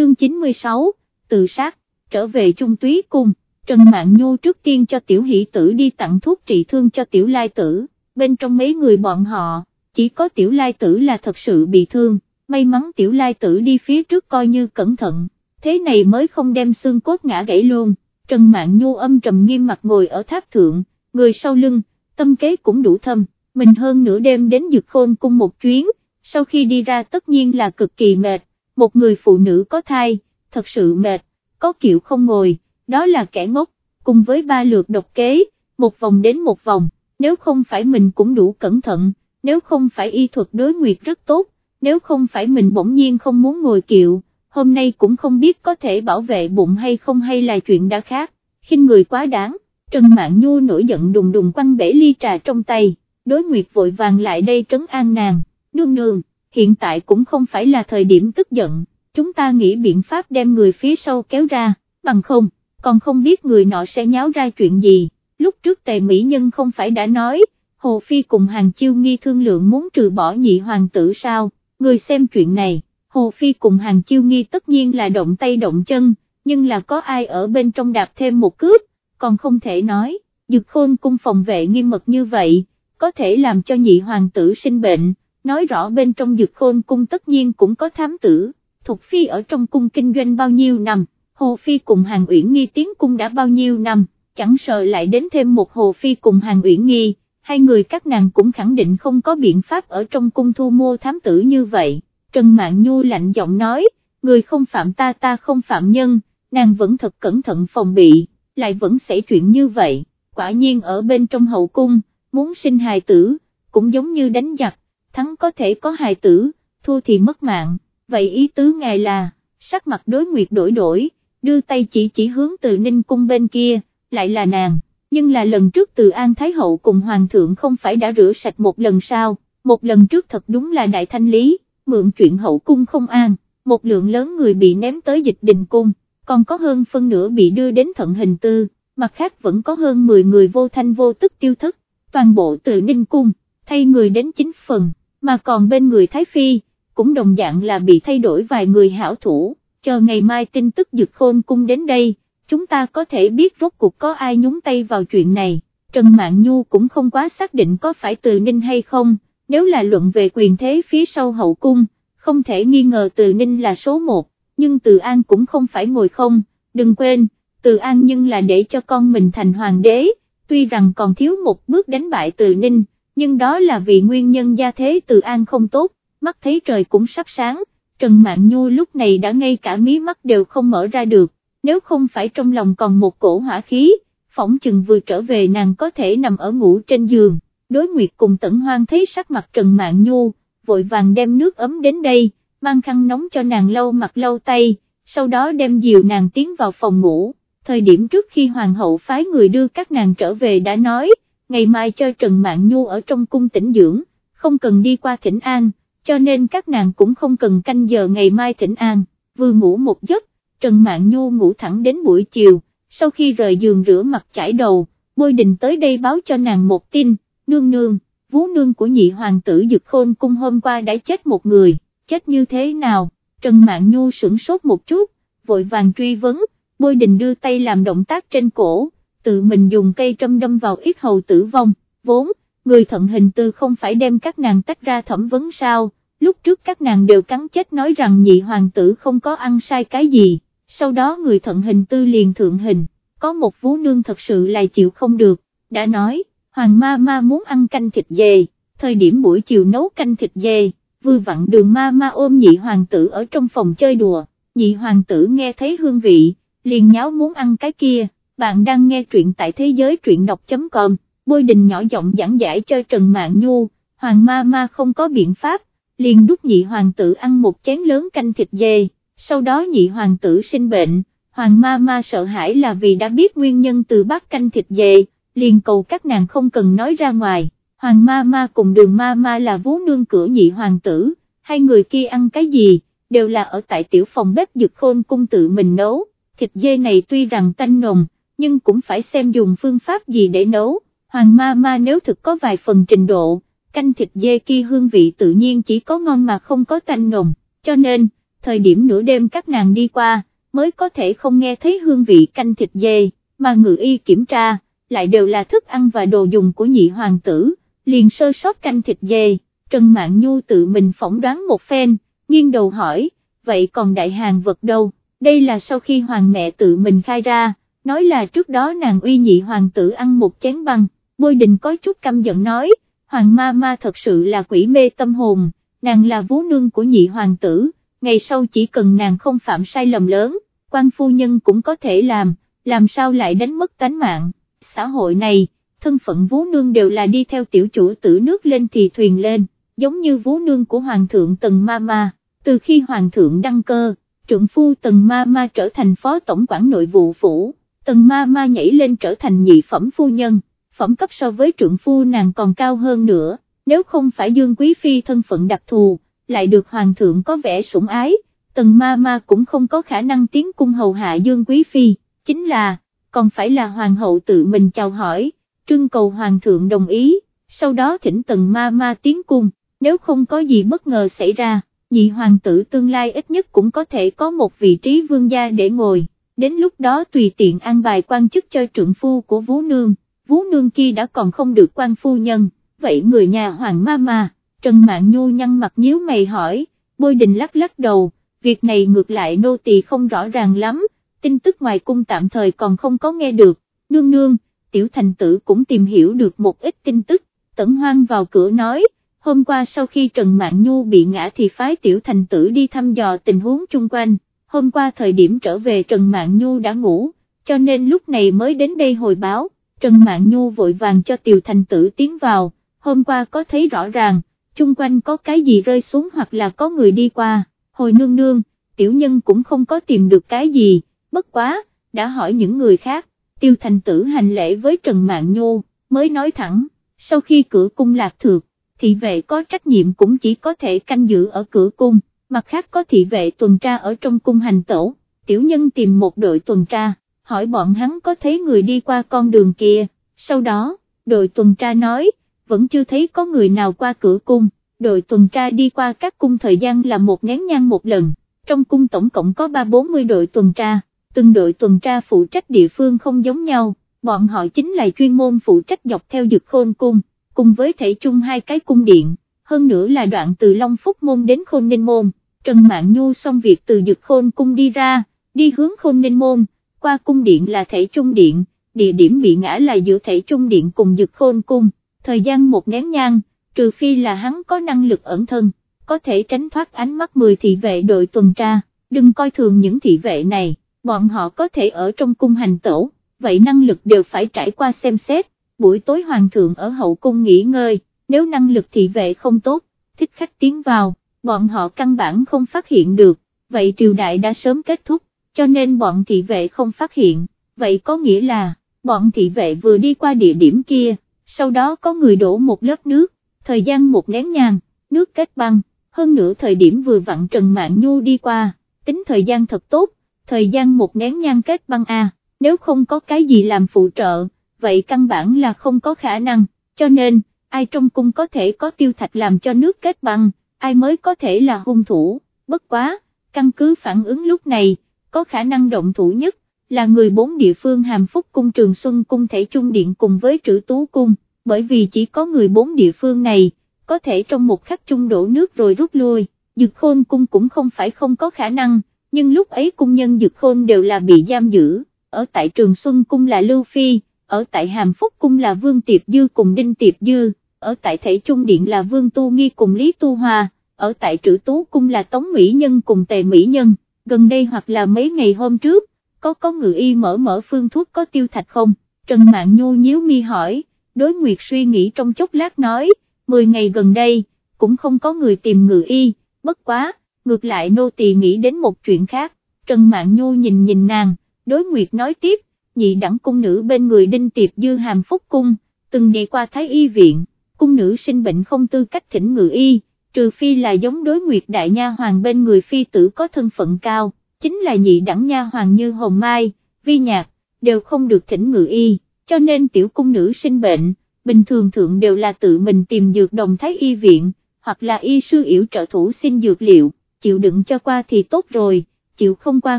chương 96, tự sát, trở về trung túy cung, Trần Mạn Nhu trước tiên cho tiểu hỷ tử đi tặng thuốc trị thương cho tiểu lai tử, bên trong mấy người bọn họ, chỉ có tiểu lai tử là thật sự bị thương, may mắn tiểu lai tử đi phía trước coi như cẩn thận, thế này mới không đem xương cốt ngã gãy luôn, Trần Mạn Nhu âm trầm nghiêm mặt ngồi ở tháp thượng, người sau lưng, tâm kế cũng đủ thâm, mình hơn nửa đêm đến Dược khôn cung một chuyến, sau khi đi ra tất nhiên là cực kỳ mệt, một người phụ nữ có thai, thật sự mệt, có kiệu không ngồi, đó là kẻ ngốc, cùng với ba lượt độc kế, một vòng đến một vòng, nếu không phải mình cũng đủ cẩn thận, nếu không phải y thuật đối nguyệt rất tốt, nếu không phải mình bỗng nhiên không muốn ngồi kiệu, hôm nay cũng không biết có thể bảo vệ bụng hay không hay là chuyện đã khác, khinh người quá đáng, Trần Mạn Nhu nổi giận đùng đùng quăng bể ly trà trong tay, đối nguyệt vội vàng lại đây trấn an nàng, nương nương, hiện tại cũng không phải là thời điểm tức giận, chúng ta nghĩ biện pháp đem người phía sau kéo ra, bằng không, còn không biết người nọ sẽ nháo ra chuyện gì, lúc trước tề mỹ nhân không phải đã nói, Hồ Phi cùng hàng chiêu nghi thương lượng muốn trừ bỏ nhị hoàng tử sao, người xem chuyện này, Hồ Phi cùng hàng chiêu nghi tất nhiên là động tay động chân, nhưng là có ai ở bên trong đạp thêm một cướp, còn không thể nói, dực khôn cung phòng vệ nghiêm mật như vậy, có thể làm cho nhị hoàng tử sinh bệnh, nói rõ bên trong dực khôn cung tất nhiên cũng có thám tử, Thục Phi ở trong cung kinh doanh bao nhiêu năm, Hồ Phi cùng Hàng Uyển Nghi tiến cung đã bao nhiêu năm, chẳng sợ lại đến thêm một Hồ Phi cùng Hàng Uyển Nghi, hai người các nàng cũng khẳng định không có biện pháp ở trong cung thu mua thám tử như vậy, Trần mạng Nhu lạnh giọng nói, người không phạm ta ta không phạm nhân, nàng vẫn thật cẩn thận phòng bị, lại vẫn xảy chuyện như vậy, quả nhiên ở bên trong hậu cung, muốn sinh hài tử, cũng giống như đánh giặc, thắng có thể có hài tử, thua thì mất mạng, vậy ý tứ ngài là, sắc mặt đối nguyệt đổi đổi, đưa tay chỉ chỉ hướng từ ninh cung bên kia, lại là nàng, nhưng là lần trước từ An Thái Hậu cùng Hoàng thượng không phải đã rửa sạch một lần sao, một lần trước thật đúng là đại thanh lý, mượn chuyện hậu cung không an, một lượng lớn người bị ném tới dịch đình cung, còn có hơn phân nửa bị đưa đến thận hình tư, mặt khác vẫn có hơn 10 người vô thanh vô tức tiêu thất, toàn bộ từ ninh cung, thay người đến chính phần, mà còn bên người Thái Phi, cũng đồng dạng là bị thay đổi vài người hảo thủ, chờ ngày mai tin tức dực khôn cung đến đây, chúng ta có thể biết rốt cuộc có ai nhúng tay vào chuyện này, Trần Mạn Nhu cũng không quá xác định có phải từ Ninh hay không, nếu là luận về quyền thế phía sau hậu cung, không thể nghi ngờ từ Ninh là số một, nhưng từ An cũng không phải ngồi không, đừng quên, từ An nhưng là để cho con mình thành hoàng đế, tuy rằng còn thiếu một bước đánh bại từ Ninh, nhưng đó là vì nguyên nhân gia thế từ An không tốt, mắt thấy trời cũng sắp sáng, Trần Mạn Nhu lúc này đã ngay cả mí mắt đều không mở ra được, nếu không phải trong lòng còn một cổ hỏa khí, phỏng chừng vừa trở về nàng có thể nằm ở ngủ trên giường, đối nguyệt cùng tẩn hoang thấy sắc mặt Trần Mạn Nhu, vội vàng đem nước ấm đến đây, mang khăn nóng cho nàng lau mặt lau tay, sau đó đem dìu nàng tiến vào phòng ngủ, thời điểm trước khi hoàng hậu phái người đưa các nàng trở về đã nói, ngày mai cho Trần Mạn Nhu ở trong cung tỉnh dưỡng, không cần đi qua thỉnh an, cho nên các nàng cũng không cần canh giờ ngày mai thỉnh an, vừa ngủ một giấc, Trần Mạn Nhu ngủ thẳng đến buổi chiều, sau khi rời giường rửa mặt chải đầu, bôi đình tới đây báo cho nàng một tin, nương nương, vú nương của nhị hoàng tử Dực Khôn cung hôm qua đã chết một người, chết như thế nào, Trần Mạn Nhu sửng sốt một chút, vội vàng truy vấn, bôi đình đưa tay làm động tác trên cổ, tự mình dùng cây trâm đâm vào ít hầu tử vong, vốn, người thận hình tư không phải đem các nàng tách ra thẩm vấn sao, lúc trước các nàng đều cắn chết nói rằng nhị hoàng tử không có ăn sai cái gì, sau đó người thận hình tư liền thượng hình, có một vú nương thật sự là chịu không được, đã nói, hoàng ma ma muốn ăn canh thịt dê, thời điểm buổi chiều nấu canh thịt dê, vừa vặn đường ma ma ôm nhị hoàng tử ở trong phòng chơi đùa, nhị hoàng tử nghe thấy hương vị, liền nháo muốn ăn cái kia, bạn đang nghe truyện tại thế giới truyện đọc.com, bôi đình nhỏ giọng giảng giải cho Trần Mạng Nhu, hoàng ma ma không có biện pháp, liền đút nhị hoàng tử ăn một chén lớn canh thịt dê, sau đó nhị hoàng tử sinh bệnh, hoàng ma ma sợ hãi là vì đã biết nguyên nhân từ bát canh thịt dê, liền cầu các nàng không cần nói ra ngoài, hoàng ma ma cùng đường ma ma là vú nương cửa nhị hoàng tử, hai người kia ăn cái gì, đều là ở tại tiểu phòng bếp dược khôn cung tự mình nấu, thịt dê này tuy rằng tanh nồng, nhưng cũng phải xem dùng phương pháp gì để nấu, hoàng ma ma nếu thực có vài phần trình độ, canh thịt dê kia hương vị tự nhiên chỉ có ngon mà không có tanh nồng, cho nên, thời điểm nửa đêm các nàng đi qua, mới có thể không nghe thấy hương vị canh thịt dê, mà ngự y kiểm tra, lại đều là thức ăn và đồ dùng của nhị hoàng tử, liền sơ sót canh thịt dê, Trần Mạn Nhu tự mình phỏng đoán một phen, nghiêng đầu hỏi, vậy còn đại hàng vật đâu, đây là sau khi hoàng mẹ tự mình khai ra, nói là trước đó nàng uy nhị hoàng tử ăn một chén băng, bôi đình có chút căm giận nói, hoàng ma ma thật sự là quỷ mê tâm hồn, nàng là vú nương của nhị hoàng tử, ngày sau chỉ cần nàng không phạm sai lầm lớn, quan phu nhân cũng có thể làm, làm sao lại đánh mất tánh mạng, xã hội này, thân phận vú nương đều là đi theo tiểu chủ tử nước lên thì thuyền lên, giống như vú nương của hoàng thượng tần ma ma, từ khi hoàng thượng đăng cơ, trượng phu tần ma ma trở thành phó tổng quản nội vụ phủ, tần ma ma nhảy lên trở thành nhị phẩm phu nhân, phẩm cấp so với trượng phu nàng còn cao hơn nữa, nếu không phải dương quý phi thân phận đặc thù, lại được hoàng thượng có vẻ sủng ái, tần ma ma cũng không có khả năng tiến cung hầu hạ dương quý phi, chính là, còn phải là hoàng hậu tự mình chào hỏi, trưng cầu hoàng thượng đồng ý, sau đó thỉnh tần ma ma tiến cung, nếu không có gì bất ngờ xảy ra, nhị hoàng tử tương lai ít nhất cũng có thể có một vị trí vương gia để ngồi, đến lúc đó tùy tiện an bài quan chức cho trượng phu của Vú Nương, Vú Nương kia đã còn không được quan phu nhân, vậy người nhà hoàng ma ma, Trần Mạn Nhu nhăn mặt nhíu mày hỏi, bôi đình lắc lắc đầu, việc này ngược lại nô tỳ không rõ ràng lắm, tin tức ngoài cung tạm thời còn không có nghe được, nương nương, tiểu thành tử cũng tìm hiểu được một ít tin tức, tẩn hoang vào cửa nói, hôm qua sau khi Trần Mạn Nhu bị ngã thì phái tiểu thành tử đi thăm dò tình huống chung quanh, hôm qua thời điểm trở về Trần Mạn Nhu đã ngủ, cho nên lúc này mới đến đây hồi báo, Trần Mạn Nhu vội vàng cho Tiều thành tử tiến vào, hôm qua có thấy rõ ràng, chung quanh có cái gì rơi xuống hoặc là có người đi qua, hồi nương nương, tiểu nhân cũng không có tìm được cái gì, bất quá, đã hỏi những người khác, tiêu thành tử hành lễ với Trần Mạn Nhu, mới nói thẳng, sau khi cửa cung lạc thược, thị vệ có trách nhiệm cũng chỉ có thể canh giữ ở cửa cung, mặt khác có thị vệ tuần tra ở trong cung hành tẩu. Tiểu nhân tìm một đội tuần tra, hỏi bọn hắn có thấy người đi qua con đường kia, sau đó, đội tuần tra nói, vẫn chưa thấy có người nào qua cửa cung, đội tuần tra đi qua các cung thời gian là một ngán nhang một lần, trong cung tổng cộng có ba bốn mươi đội tuần tra, từng đội tuần tra phụ trách địa phương không giống nhau, bọn họ chính là chuyên môn phụ trách dọc theo dực khôn cung, cùng với thể chung hai cái cung điện, hơn nữa là đoạn từ Long Phúc Môn đến Khôn Ninh Môn, Trần Mạn Nhu xong việc từ dực khôn cung đi ra, đi hướng Khôn Ninh Môn, qua cung điện là thể trung điện, địa điểm bị ngã là giữa thể trung điện cùng dực khôn cung, thời gian một nén nhang, trừ phi là hắn có năng lực ẩn thân, có thể tránh thoát ánh mắt 10 thị vệ đội tuần tra, đừng coi thường những thị vệ này, bọn họ có thể ở trong cung hành tổ, vậy năng lực đều phải trải qua xem xét, buổi tối hoàng thượng ở hậu cung nghỉ ngơi, nếu năng lực thị vệ không tốt, thích khách tiến vào, bọn họ căn bản không phát hiện được, vậy triều đại đã sớm kết thúc, cho nên bọn thị vệ không phát hiện, vậy có nghĩa là, bọn thị vệ vừa đi qua địa điểm kia, sau đó có người đổ một lớp nước, thời gian một nén nhang, nước kết băng, hơn nữa thời điểm vừa vặn Trần mạng Nhu đi qua, tính thời gian thật tốt, thời gian một nén nhang kết băng A, nếu không có cái gì làm phụ trợ, vậy căn bản là không có khả năng, cho nên, ai trong cung có thể có tiêu thạch làm cho nước kết băng, ai mới có thể là hung thủ, bất quá, căn cứ phản ứng lúc này, có khả năng động thủ nhất, là người bốn địa phương hàm phúc cung trường xuân cung thể trung điện cùng với trữ tú cung, bởi vì chỉ có người bốn địa phương này, có thể trong một khắc chung đổ nước rồi rút lui, dực khôn cung cũng không phải không có khả năng, nhưng lúc ấy cung nhân dực khôn đều là bị giam giữ, ở tại trường xuân cung là Lưu Phi, ở tại hàm phúc cung là Vương Tiệp Dư cùng Đinh Tiệp Dư, ở tại thể trung điện là Vương Tu Nghi cùng Lý Tu hòa ở tại trữ tú cung là Tống Mỹ Nhân cùng Tề Mỹ Nhân, gần đây hoặc là mấy ngày hôm trước, có có ngự y mở mở phương thuốc có tiêu thạch không, Trần Mạng Nhu nhíu mi hỏi, đối nguyệt suy nghĩ trong chốc lát nói, 10 ngày gần đây, cũng không có người tìm ngự y, bất quá, ngược lại nô tỳ nghĩ đến một chuyện khác, Trần Mạng Nhu nhìn nhìn nàng, đối nguyệt nói tiếp, nhị đẳng cung nữ bên người đinh tiệp dư hàm phúc cung, từng đi qua thái y viện, cung nữ sinh bệnh không tư cách thỉnh ngự y, trừ phi là giống đối nguyệt đại nha hoàng bên người phi tử có thân phận cao, chính là nhị đẳng nha hoàng như hồng mai, vi nhạc, đều không được thỉnh ngự y, cho nên tiểu cung nữ sinh bệnh, bình thường thượng đều là tự mình tìm dược đồng thái y viện, hoặc là y sư yểu trợ thủ xin dược liệu, chịu đựng cho qua thì tốt rồi, chịu không qua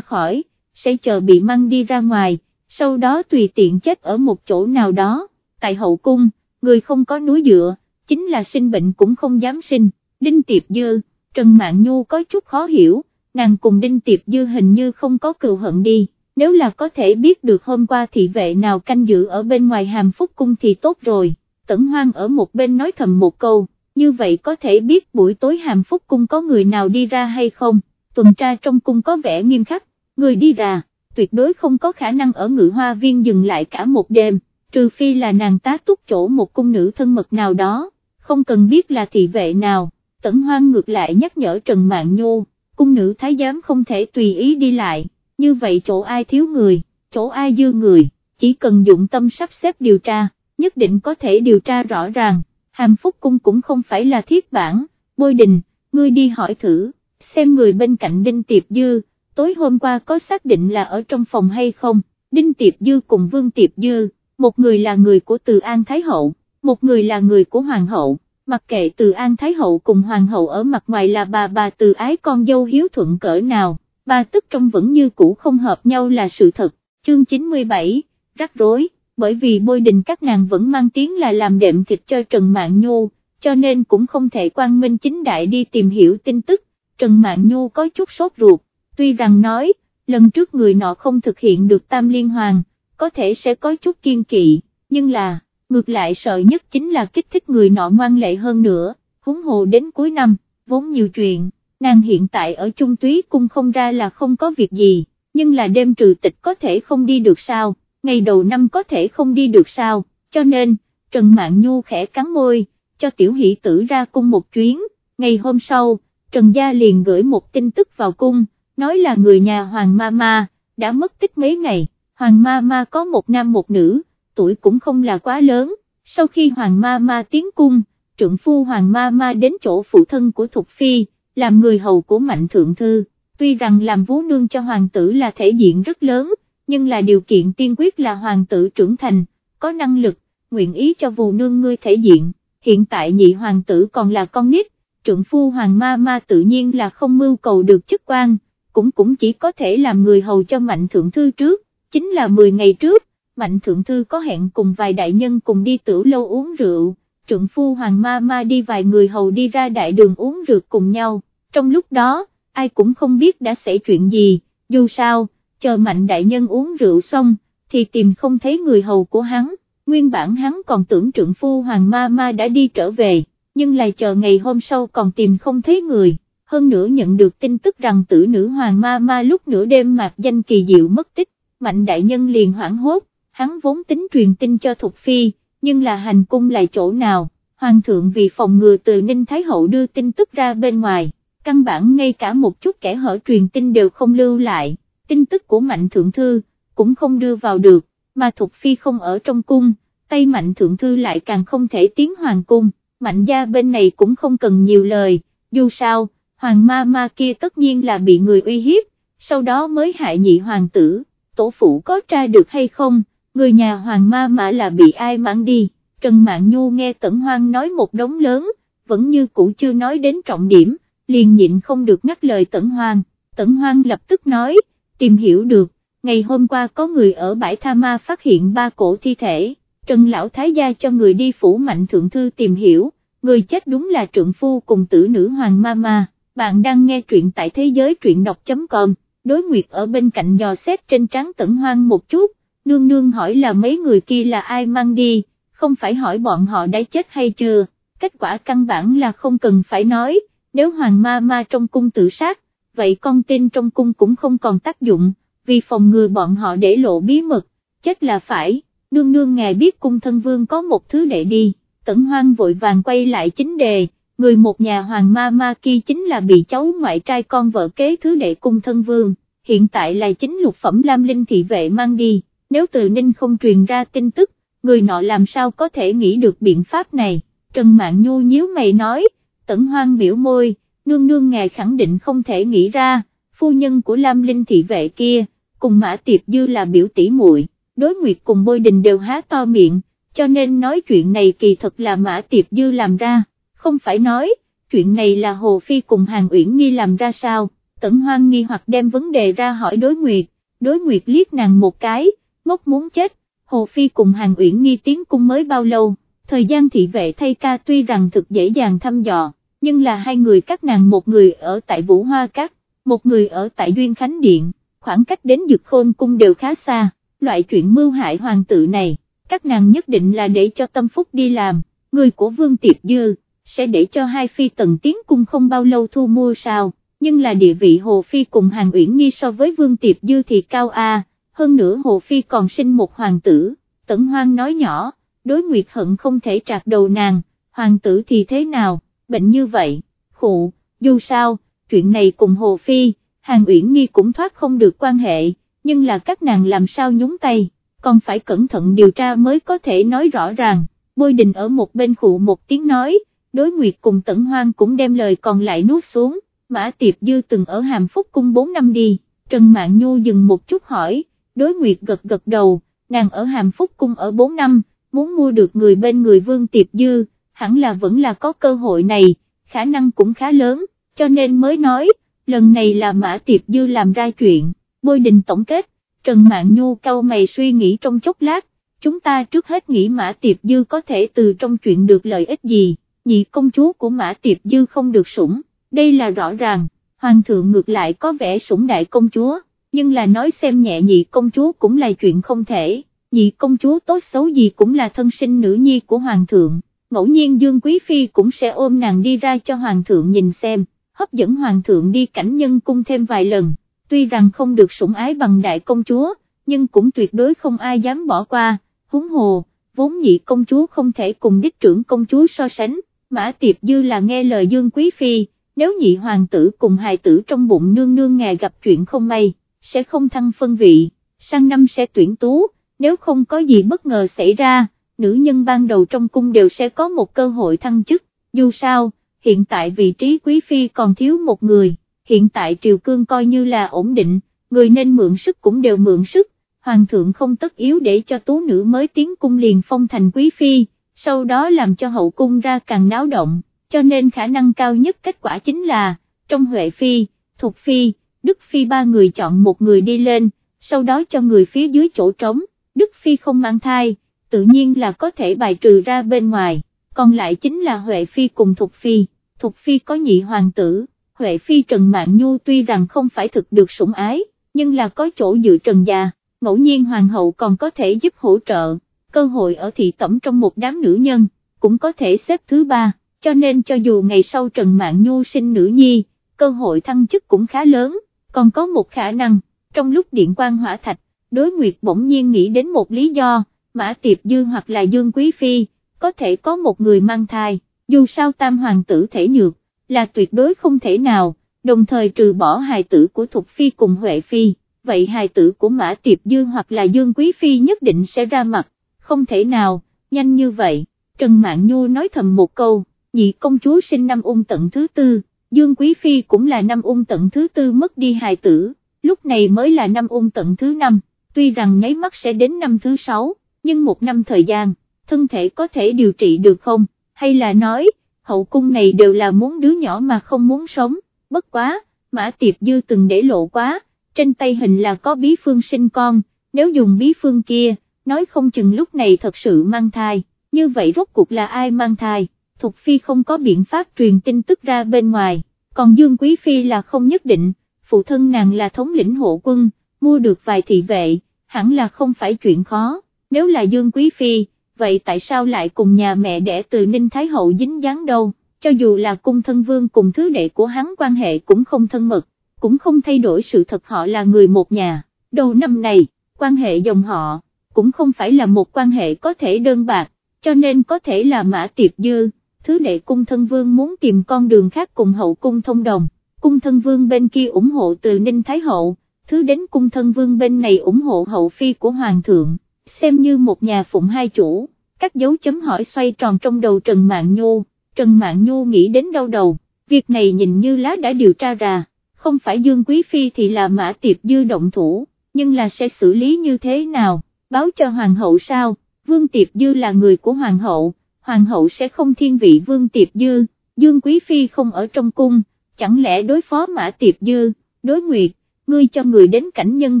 khỏi, sẽ chờ bị mang đi ra ngoài, sau đó tùy tiện chết ở một chỗ nào đó, tại hậu cung, người không có núi dựa, chính là sinh bệnh cũng không dám sinh, Đinh Tiệp Dư, Trần Mạn Nhu có chút khó hiểu, nàng cùng Đinh Tiệp Dư hình như không có cừu hận đi, nếu là có thể biết được hôm qua thị vệ nào canh giữ ở bên ngoài hàm phúc cung thì tốt rồi, tẩn hoang ở một bên nói thầm một câu, như vậy có thể biết buổi tối hàm phúc cung có người nào đi ra hay không, tuần tra trong cung có vẻ nghiêm khắc, người đi ra, tuyệt đối không có khả năng ở ngự hoa viên dừng lại cả một đêm, trừ phi là nàng tá túc chỗ một cung nữ thân mật nào đó, không cần biết là thị vệ nào, tẩn hoang ngược lại nhắc nhở Trần Mạng nhu cung nữ thái giám không thể tùy ý đi lại, như vậy chỗ ai thiếu người, chỗ ai dư người, chỉ cần dụng tâm sắp xếp điều tra, nhất định có thể điều tra rõ ràng, hàm phúc cung cũng không phải là thiết bản, bôi đình, ngươi đi hỏi thử, xem người bên cạnh Đinh Tiệp Dư, tối hôm qua có xác định là ở trong phòng hay không, Đinh Tiệp Dư cùng Vương Tiệp Dư, một người là người của Từ An Thái Hậu, một người là người của Hoàng Hậu, mặc kệ Từ An Thái Hậu cùng Hoàng Hậu ở mặt ngoài là bà bà từ ái con dâu hiếu thuận cỡ nào, bà tức trong vẫn như cũ không hợp nhau là sự thật, chương 97, rắc rối, bởi vì bôi đình các nàng vẫn mang tiếng là làm đệm thịt cho Trần Mạn Nhu, cho nên cũng không thể quan minh chính đại đi tìm hiểu tin tức, Trần Mạn Nhu có chút sốt ruột, tuy rằng nói, lần trước người nọ không thực hiện được tam liên hoàng, có thể sẽ có chút kiên kỵ, nhưng là, ngược lại sợ nhất chính là kích thích người nọ ngoan lệ hơn nữa, huống hồ đến cuối năm, vốn nhiều chuyện, nàng hiện tại ở trung túy cung không ra là không có việc gì, nhưng là đêm trừ tịch có thể không đi được sao, ngày đầu năm có thể không đi được sao, cho nên, Trần Mạn Nhu khẽ cắn môi, cho tiểu hỷ tử ra cung một chuyến, ngày hôm sau, Trần Gia liền gửi một tin tức vào cung, nói là người nhà Hoàng Ma Ma, đã mất tích mấy ngày, Hoàng Ma Ma có một nam một nữ, tuổi cũng không là quá lớn, sau khi Hoàng Ma Ma tiến cung, trượng phu Hoàng Ma Ma đến chỗ phụ thân của Thục Phi, làm người hầu của Mạnh Thượng Thư, tuy rằng làm vú nương cho Hoàng tử là thể diện rất lớn, nhưng là điều kiện tiên quyết là Hoàng tử trưởng thành, có năng lực, nguyện ý cho vù nương ngươi thể diện, hiện tại nhị Hoàng tử còn là con nít, trượng phu Hoàng Ma Ma tự nhiên là không mưu cầu được chức quan cũng cũng chỉ có thể làm người hầu cho Mạnh Thượng Thư trước, chính là 10 ngày trước, Mạnh Thượng Thư có hẹn cùng vài đại nhân cùng đi tử lâu uống rượu, trượng phu Hoàng Ma Ma đi vài người hầu đi ra đại đường uống rượu cùng nhau, trong lúc đó, ai cũng không biết đã xảy chuyện gì, dù sao, chờ Mạnh đại nhân uống rượu xong, thì tìm không thấy người hầu của hắn, nguyên bản hắn còn tưởng trượng phu Hoàng Ma Ma đã đi trở về, nhưng lại chờ ngày hôm sau còn tìm không thấy người. Hơn nữa nhận được tin tức rằng tử nữ hoàng ma ma lúc nửa đêm mạc danh kỳ diệu mất tích, mạnh đại nhân liền hoảng hốt, hắn vốn tính truyền tin cho Thục Phi, nhưng là hành cung lại chỗ nào, hoàng thượng vì phòng ngừa từ Ninh Thái Hậu đưa tin tức ra bên ngoài, căn bản ngay cả một chút kẻ hở truyền tin đều không lưu lại, tin tức của mạnh thượng thư, cũng không đưa vào được, mà Thục Phi không ở trong cung, tay mạnh thượng thư lại càng không thể tiến hoàng cung, mạnh gia bên này cũng không cần nhiều lời, dù sao, hoàng ma ma kia tất nhiên là bị người uy hiếp, sau đó mới hại nhị hoàng tử, tổ phụ có tra được hay không, người nhà hoàng ma mã là bị ai mang đi, Trần Mạn Nhu nghe Tẩn Hoang nói một đống lớn, vẫn như cũ chưa nói đến trọng điểm, liền nhịn không được ngắt lời Tẩn Hoang, Tẩn Hoang lập tức nói, tìm hiểu được, ngày hôm qua có người ở bãi Tha Ma phát hiện ba cổ thi thể, Trần Lão Thái Gia cho người đi phủ mạnh thượng thư tìm hiểu, người chết đúng là trượng phu cùng tử nữ Hoàng Ma Ma. Bạn đang nghe truyện tại thế giới truyện đọc.com, đối nguyệt ở bên cạnh dò xét trên trán tẩn hoang một chút, nương nương hỏi là mấy người kia là ai mang đi, không phải hỏi bọn họ đã chết hay chưa, kết quả căn bản là không cần phải nói, nếu hoàng ma ma trong cung tự sát, vậy con tin trong cung cũng không còn tác dụng, vì phòng ngừa bọn họ để lộ bí mật, chết là phải, nương nương ngài biết cung thân vương có một thứ để đi, tẩn hoang vội vàng quay lại chính đề người một nhà hoàng ma ma kia chính là bị cháu ngoại trai con vợ kế thứ đệ cung thân vương, hiện tại là chính lục phẩm Lam Linh thị vệ mang đi, nếu từ Ninh không truyền ra tin tức, người nọ làm sao có thể nghĩ được biện pháp này, Trần mạng Nhu nhíu mày nói, tẩn hoang biểu môi, nương nương ngài khẳng định không thể nghĩ ra, phu nhân của Lam Linh thị vệ kia, cùng Mã Tiệp Dư là biểu tỷ muội, đối nguyệt cùng bôi đình đều há to miệng, cho nên nói chuyện này kỳ thật là Mã Tiệp Dư làm ra không phải nói, chuyện này là Hồ Phi cùng Hàng Uyển Nghi làm ra sao, Tẩn Hoang nghi hoặc đem vấn đề ra hỏi đối nguyệt, đối nguyệt liếc nàng một cái, ngốc muốn chết, Hồ Phi cùng Hàng Uyển Nghi tiến cung mới bao lâu, thời gian thị vệ thay ca tuy rằng thực dễ dàng thăm dò, nhưng là hai người các nàng một người ở tại Vũ Hoa Cát, một người ở tại Duyên Khánh Điện, khoảng cách đến Dực Khôn Cung đều khá xa, loại chuyện mưu hại hoàng tử này, các nàng nhất định là để cho tâm phúc đi làm, người của Vương Tiệp Dư, sẽ để cho hai phi tần tiến cung không bao lâu thu mua sao, nhưng là địa vị Hồ Phi cùng Hàng Uyển Nghi so với Vương Tiệp Dư thì cao a. hơn nữa Hồ Phi còn sinh một hoàng tử, Tẩn Hoang nói nhỏ, đối nguyệt hận không thể trạc đầu nàng, hoàng tử thì thế nào, bệnh như vậy, khụ, dù sao, chuyện này cùng Hồ Phi, Hàng Uyển Nghi cũng thoát không được quan hệ, nhưng là các nàng làm sao nhúng tay, còn phải cẩn thận điều tra mới có thể nói rõ ràng, bôi đình ở một bên khụ một tiếng nói, đối nguyệt cùng Tẩn Hoang cũng đem lời còn lại nuốt xuống, Mã Tiệp Dư từng ở Hàm Phúc Cung 4 năm đi, Trần Mạn Nhu dừng một chút hỏi, đối nguyệt gật gật đầu, nàng ở Hàm Phúc Cung ở 4 năm, muốn mua được người bên người Vương Tiệp Dư, hẳn là vẫn là có cơ hội này, khả năng cũng khá lớn, cho nên mới nói, lần này là Mã Tiệp Dư làm ra chuyện, bôi đình tổng kết, Trần Mạn Nhu cau mày suy nghĩ trong chốc lát, chúng ta trước hết nghĩ Mã Tiệp Dư có thể từ trong chuyện được lợi ích gì, nhị công chúa của Mã Tiệp Dư không được sủng, đây là rõ ràng, Hoàng thượng ngược lại có vẻ sủng đại công chúa, nhưng là nói xem nhẹ nhị công chúa cũng là chuyện không thể nhị công chúa tốt xấu gì cũng là thân sinh nữ nhi của hoàng thượng, ngẫu nhiên Dương Quý Phi cũng sẽ ôm nàng đi ra cho hoàng thượng nhìn xem, hấp dẫn hoàng thượng đi cảnh nhân cung thêm vài lần, tuy rằng không được sủng ái bằng đại công chúa, nhưng cũng tuyệt đối không ai dám bỏ qua, huống hồ, vốn nhị công chúa không thể cùng đích trưởng công chúa so sánh, Mã Tiệp Dư là nghe lời Dương Quý Phi, nếu nhị hoàng tử cùng hài tử trong bụng nương nương ngài gặp chuyện không may, sẽ không thăng phân vị, sang năm sẽ tuyển tú nếu không có gì bất ngờ xảy ra, nữ nhân ban đầu trong cung đều sẽ có một cơ hội thăng chức, dù sao, hiện tại vị trí quý phi còn thiếu một người, hiện tại triều cương coi như là ổn định, người nên mượn sức cũng đều mượn sức, hoàng thượng không tất yếu để cho tú nữ mới tiến cung liền phong thành quý phi, sau đó làm cho hậu cung ra càng náo động, cho nên khả năng cao nhất kết quả chính là, trong Huệ Phi, Thục Phi, Đức Phi ba người chọn một người đi lên, sau đó cho người phía dưới chỗ trống, Đức Phi không mang thai, tự nhiên là có thể bài trừ ra bên ngoài, còn lại chính là Huệ Phi cùng Thục Phi, Thục Phi có nhị hoàng tử, Huệ Phi Trần mạng Nhu tuy rằng không phải thực được sủng ái, nhưng là có chỗ dự trần già, ngẫu nhiên hoàng hậu còn có thể giúp hỗ trợ, cơ hội ở thị tẩm trong một đám nữ nhân, cũng có thể xếp thứ ba, cho nên cho dù ngày sau Trần mạng Nhu sinh nữ nhi, cơ hội thăng chức cũng khá lớn, còn có một khả năng, trong lúc điện quan hỏa thạch, đối nguyệt bỗng nhiên nghĩ đến một lý do, Mã Tiệp Dương hoặc là Dương Quý Phi, có thể có một người mang thai, dù sao tam hoàng tử thể nhược, là tuyệt đối không thể nào, đồng thời trừ bỏ hài tử của Thục Phi cùng Huệ Phi, vậy hài tử của Mã Tiệp Dương hoặc là Dương Quý Phi nhất định sẽ ra mặt, không thể nào, nhanh như vậy, Trần Mạn Nhu nói thầm một câu, nhị công chúa sinh năm ung tận thứ tư, Dương Quý Phi cũng là năm ung tận thứ tư mất đi hài tử, lúc này mới là năm ung tận thứ năm. Tuy rằng nháy mắt sẽ đến năm thứ sáu, nhưng một năm thời gian, thân thể có thể điều trị được không, hay là nói, hậu cung này đều là muốn đứa nhỏ mà không muốn sống, bất quá, Mã Tiệp Dư từng để lộ quá, trên tay hình là có bí phương sinh con, nếu dùng bí phương kia, nói không chừng lúc này thật sự mang thai, như vậy rốt cuộc là ai mang thai, Thục Phi không có biện pháp truyền tin tức ra bên ngoài, còn Dương Quý Phi là không nhất định, phụ thân nàng là thống lĩnh hộ quân, mua được vài thị vệ, hẳn là không phải chuyện khó, nếu là Dương Quý Phi, vậy tại sao lại cùng nhà mẹ đẻ từ Ninh Thái Hậu dính dáng đâu, cho dù là cung thân vương cùng thứ đệ của hắn quan hệ cũng không thân mật, cũng không thay đổi sự thật họ là người một nhà, đầu năm này, quan hệ dòng họ, cũng không phải là một quan hệ có thể đơn bạc, cho nên có thể là mã tiệp dư, thứ đệ cung thân vương muốn tìm con đường khác cùng hậu cung thông đồng, cung thân vương bên kia ủng hộ từ Ninh Thái Hậu, thứ đến cung thân vương bên này ủng hộ hậu phi của hoàng thượng, xem như một nhà phụng hai chủ, các dấu chấm hỏi xoay tròn trong đầu Trần mạng Nhu, Trần mạng Nhu nghĩ đến đau đầu, việc này nhìn như lá đã điều tra ra, không phải Dương Quý Phi thì là Mã Tiệp Dư động thủ, nhưng là sẽ xử lý như thế nào, báo cho Hoàng hậu sao, Vương Tiệp Dư là người của Hoàng hậu, Hoàng hậu sẽ không thiên vị Vương Tiệp Dư, Dương Quý Phi không ở trong cung, chẳng lẽ đối phó Mã Tiệp Dư, đối nguyệt, ngươi cho người đến cảnh nhân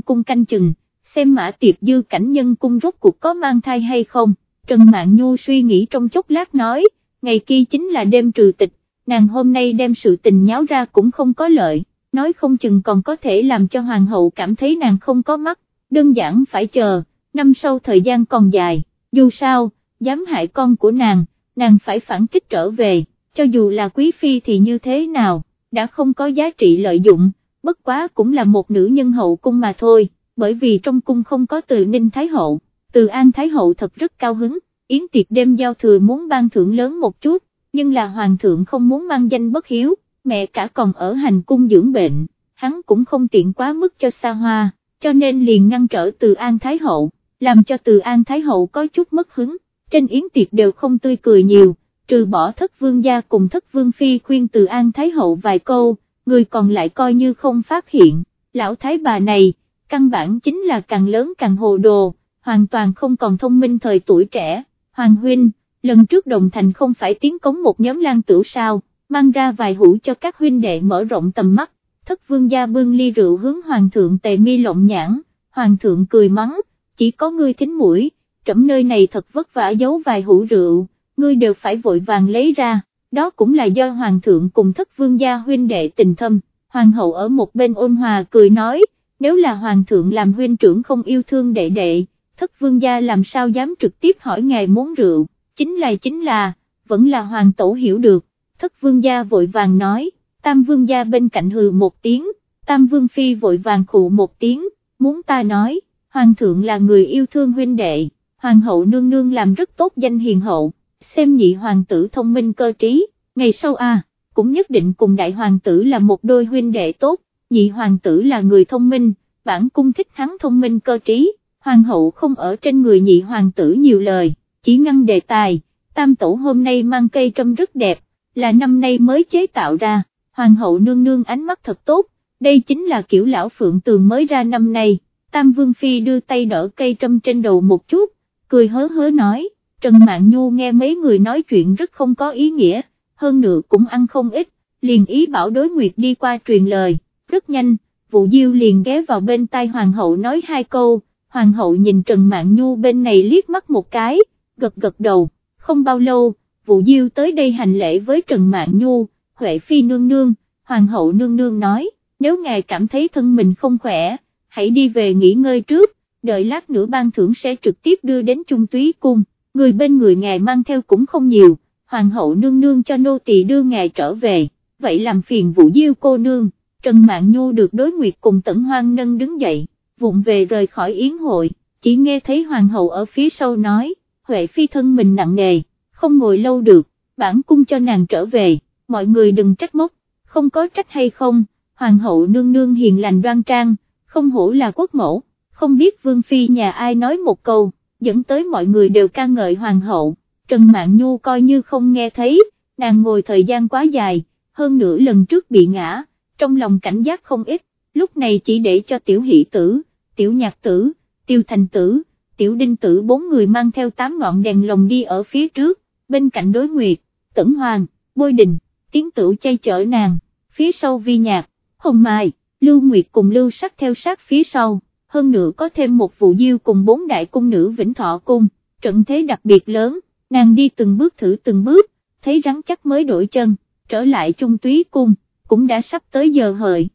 cung canh chừng, xem Mã Tiệp Dư cảnh nhân cung rốt cuộc có mang thai hay không, Trần Mạn Nhu suy nghĩ trong chốc lát nói, ngày kia chính là đêm trừ tịch, nàng hôm nay đem sự tình nháo ra cũng không có lợi, nói không chừng còn có thể làm cho hoàng hậu cảm thấy nàng không có mắt, đơn giản phải chờ, năm sau thời gian còn dài, dù sao, dám hại con của nàng, nàng phải phản kích trở về, cho dù là quý phi thì như thế nào, đã không có giá trị lợi dụng, bất quá cũng là một nữ nhân hậu cung mà thôi, bởi vì trong cung không có từ Ninh Thái Hậu, từ An Thái Hậu thật rất cao hứng, yến tiệc đêm giao thừa muốn ban thưởng lớn một chút, nhưng là hoàng thượng không muốn mang danh bất hiếu, mẹ cả còn ở hành cung dưỡng bệnh, hắn cũng không tiện quá mức cho xa hoa, cho nên liền ngăn trở từ An Thái Hậu, làm cho từ An Thái Hậu có chút mất hứng, trên yến tiệc đều không tươi cười nhiều, trừ bỏ thất vương gia cùng thất vương phi khuyên từ An Thái Hậu vài câu, người còn lại coi như không phát hiện, lão thái bà này, căn bản chính là càng lớn càng hồ đồ, hoàn toàn không còn thông minh thời tuổi trẻ, Hoàng Huynh, lần trước đồng thành không phải tiến cống một nhóm lan tử sao, mang ra vài hũ cho các huynh đệ mở rộng tầm mắt, thất vương gia bưng ly rượu hướng Hoàng thượng tề mi lộng nhãn, Hoàng thượng cười mắng, chỉ có ngươi thính mũi, trẫm nơi này thật vất vả giấu vài hũ rượu, ngươi đều phải vội vàng lấy ra, đó cũng là do Hoàng thượng cùng thất vương gia huynh đệ tình thâm, Hoàng hậu ở một bên ôn hòa cười nói, nếu là Hoàng thượng làm huynh trưởng không yêu thương đệ đệ, thất vương gia làm sao dám trực tiếp hỏi ngài muốn rượu, chính là chính là, vẫn là Hoàng tổ hiểu được, thất vương gia vội vàng nói, tam vương gia bên cạnh hừ một tiếng, tam vương phi vội vàng khụ một tiếng, muốn ta nói, Hoàng thượng là người yêu thương huynh đệ, Hoàng hậu nương nương làm rất tốt danh hiền hậu. Xem nhị hoàng tử thông minh cơ trí, ngày sau a cũng nhất định cùng đại hoàng tử là một đôi huynh đệ tốt, nhị hoàng tử là người thông minh, bản cung thích hắn thông minh cơ trí, hoàng hậu không ở trên người nhị hoàng tử nhiều lời, chỉ ngăn đề tài, tam tổ hôm nay mang cây trâm rất đẹp, là năm nay mới chế tạo ra, hoàng hậu nương nương ánh mắt thật tốt, đây chính là kiểu lão phượng tường mới ra năm nay, tam vương phi đưa tay đỡ cây trâm trên đầu một chút, cười hớ hớ nói, Trần Mạn Nhu nghe mấy người nói chuyện rất không có ý nghĩa, hơn nữa cũng ăn không ít, liền ý bảo đối nguyệt đi qua truyền lời, rất nhanh, vụ diêu liền ghé vào bên tai hoàng hậu nói hai câu, hoàng hậu nhìn Trần Mạn Nhu bên này liếc mắt một cái, gật gật đầu, không bao lâu, vụ diêu tới đây hành lễ với Trần Mạn Nhu, Huệ Phi nương nương, hoàng hậu nương nương nói, nếu ngài cảm thấy thân mình không khỏe, hãy đi về nghỉ ngơi trước, đợi lát nữa ban thưởng sẽ trực tiếp đưa đến trung túy cung. Người bên người ngài mang theo cũng không nhiều, hoàng hậu nương nương cho nô tỳ đưa ngài trở về, vậy làm phiền vụ diêu cô nương, Trần mạng Nhu được đối nguyệt cùng tẩn hoang nâng đứng dậy, vụng về rời khỏi yến hội, chỉ nghe thấy hoàng hậu ở phía sau nói, Huệ phi thân mình nặng nề, không ngồi lâu được, bản cung cho nàng trở về, mọi người đừng trách móc, không có trách hay không, hoàng hậu nương nương hiền lành đoan trang, không hổ là quốc mẫu, không biết vương phi nhà ai nói một câu dẫn tới mọi người đều ca ngợi hoàng hậu, Trần Mạn Nhu coi như không nghe thấy, nàng ngồi thời gian quá dài, hơn nửa lần trước bị ngã, trong lòng cảnh giác không ít, lúc này chỉ để cho tiểu hỷ tử, tiểu nhạc tử, tiêu thành tử, tiểu đinh tử bốn người mang theo tám ngọn đèn lồng đi ở phía trước, bên cạnh đối nguyệt, tẩn hoàng, bôi đình, tiến tử chay chở nàng, phía sau vi nhạc, hồng mai, lưu nguyệt cùng lưu sắc theo sát phía sau hơn nữa có thêm một vụ diêu cùng bốn đại cung nữ Vĩnh Thọ Cung, trận thế đặc biệt lớn, nàng đi từng bước thử từng bước, thấy rắn chắc mới đổi chân, trở lại trung túy cung, cũng đã sắp tới giờ hợi.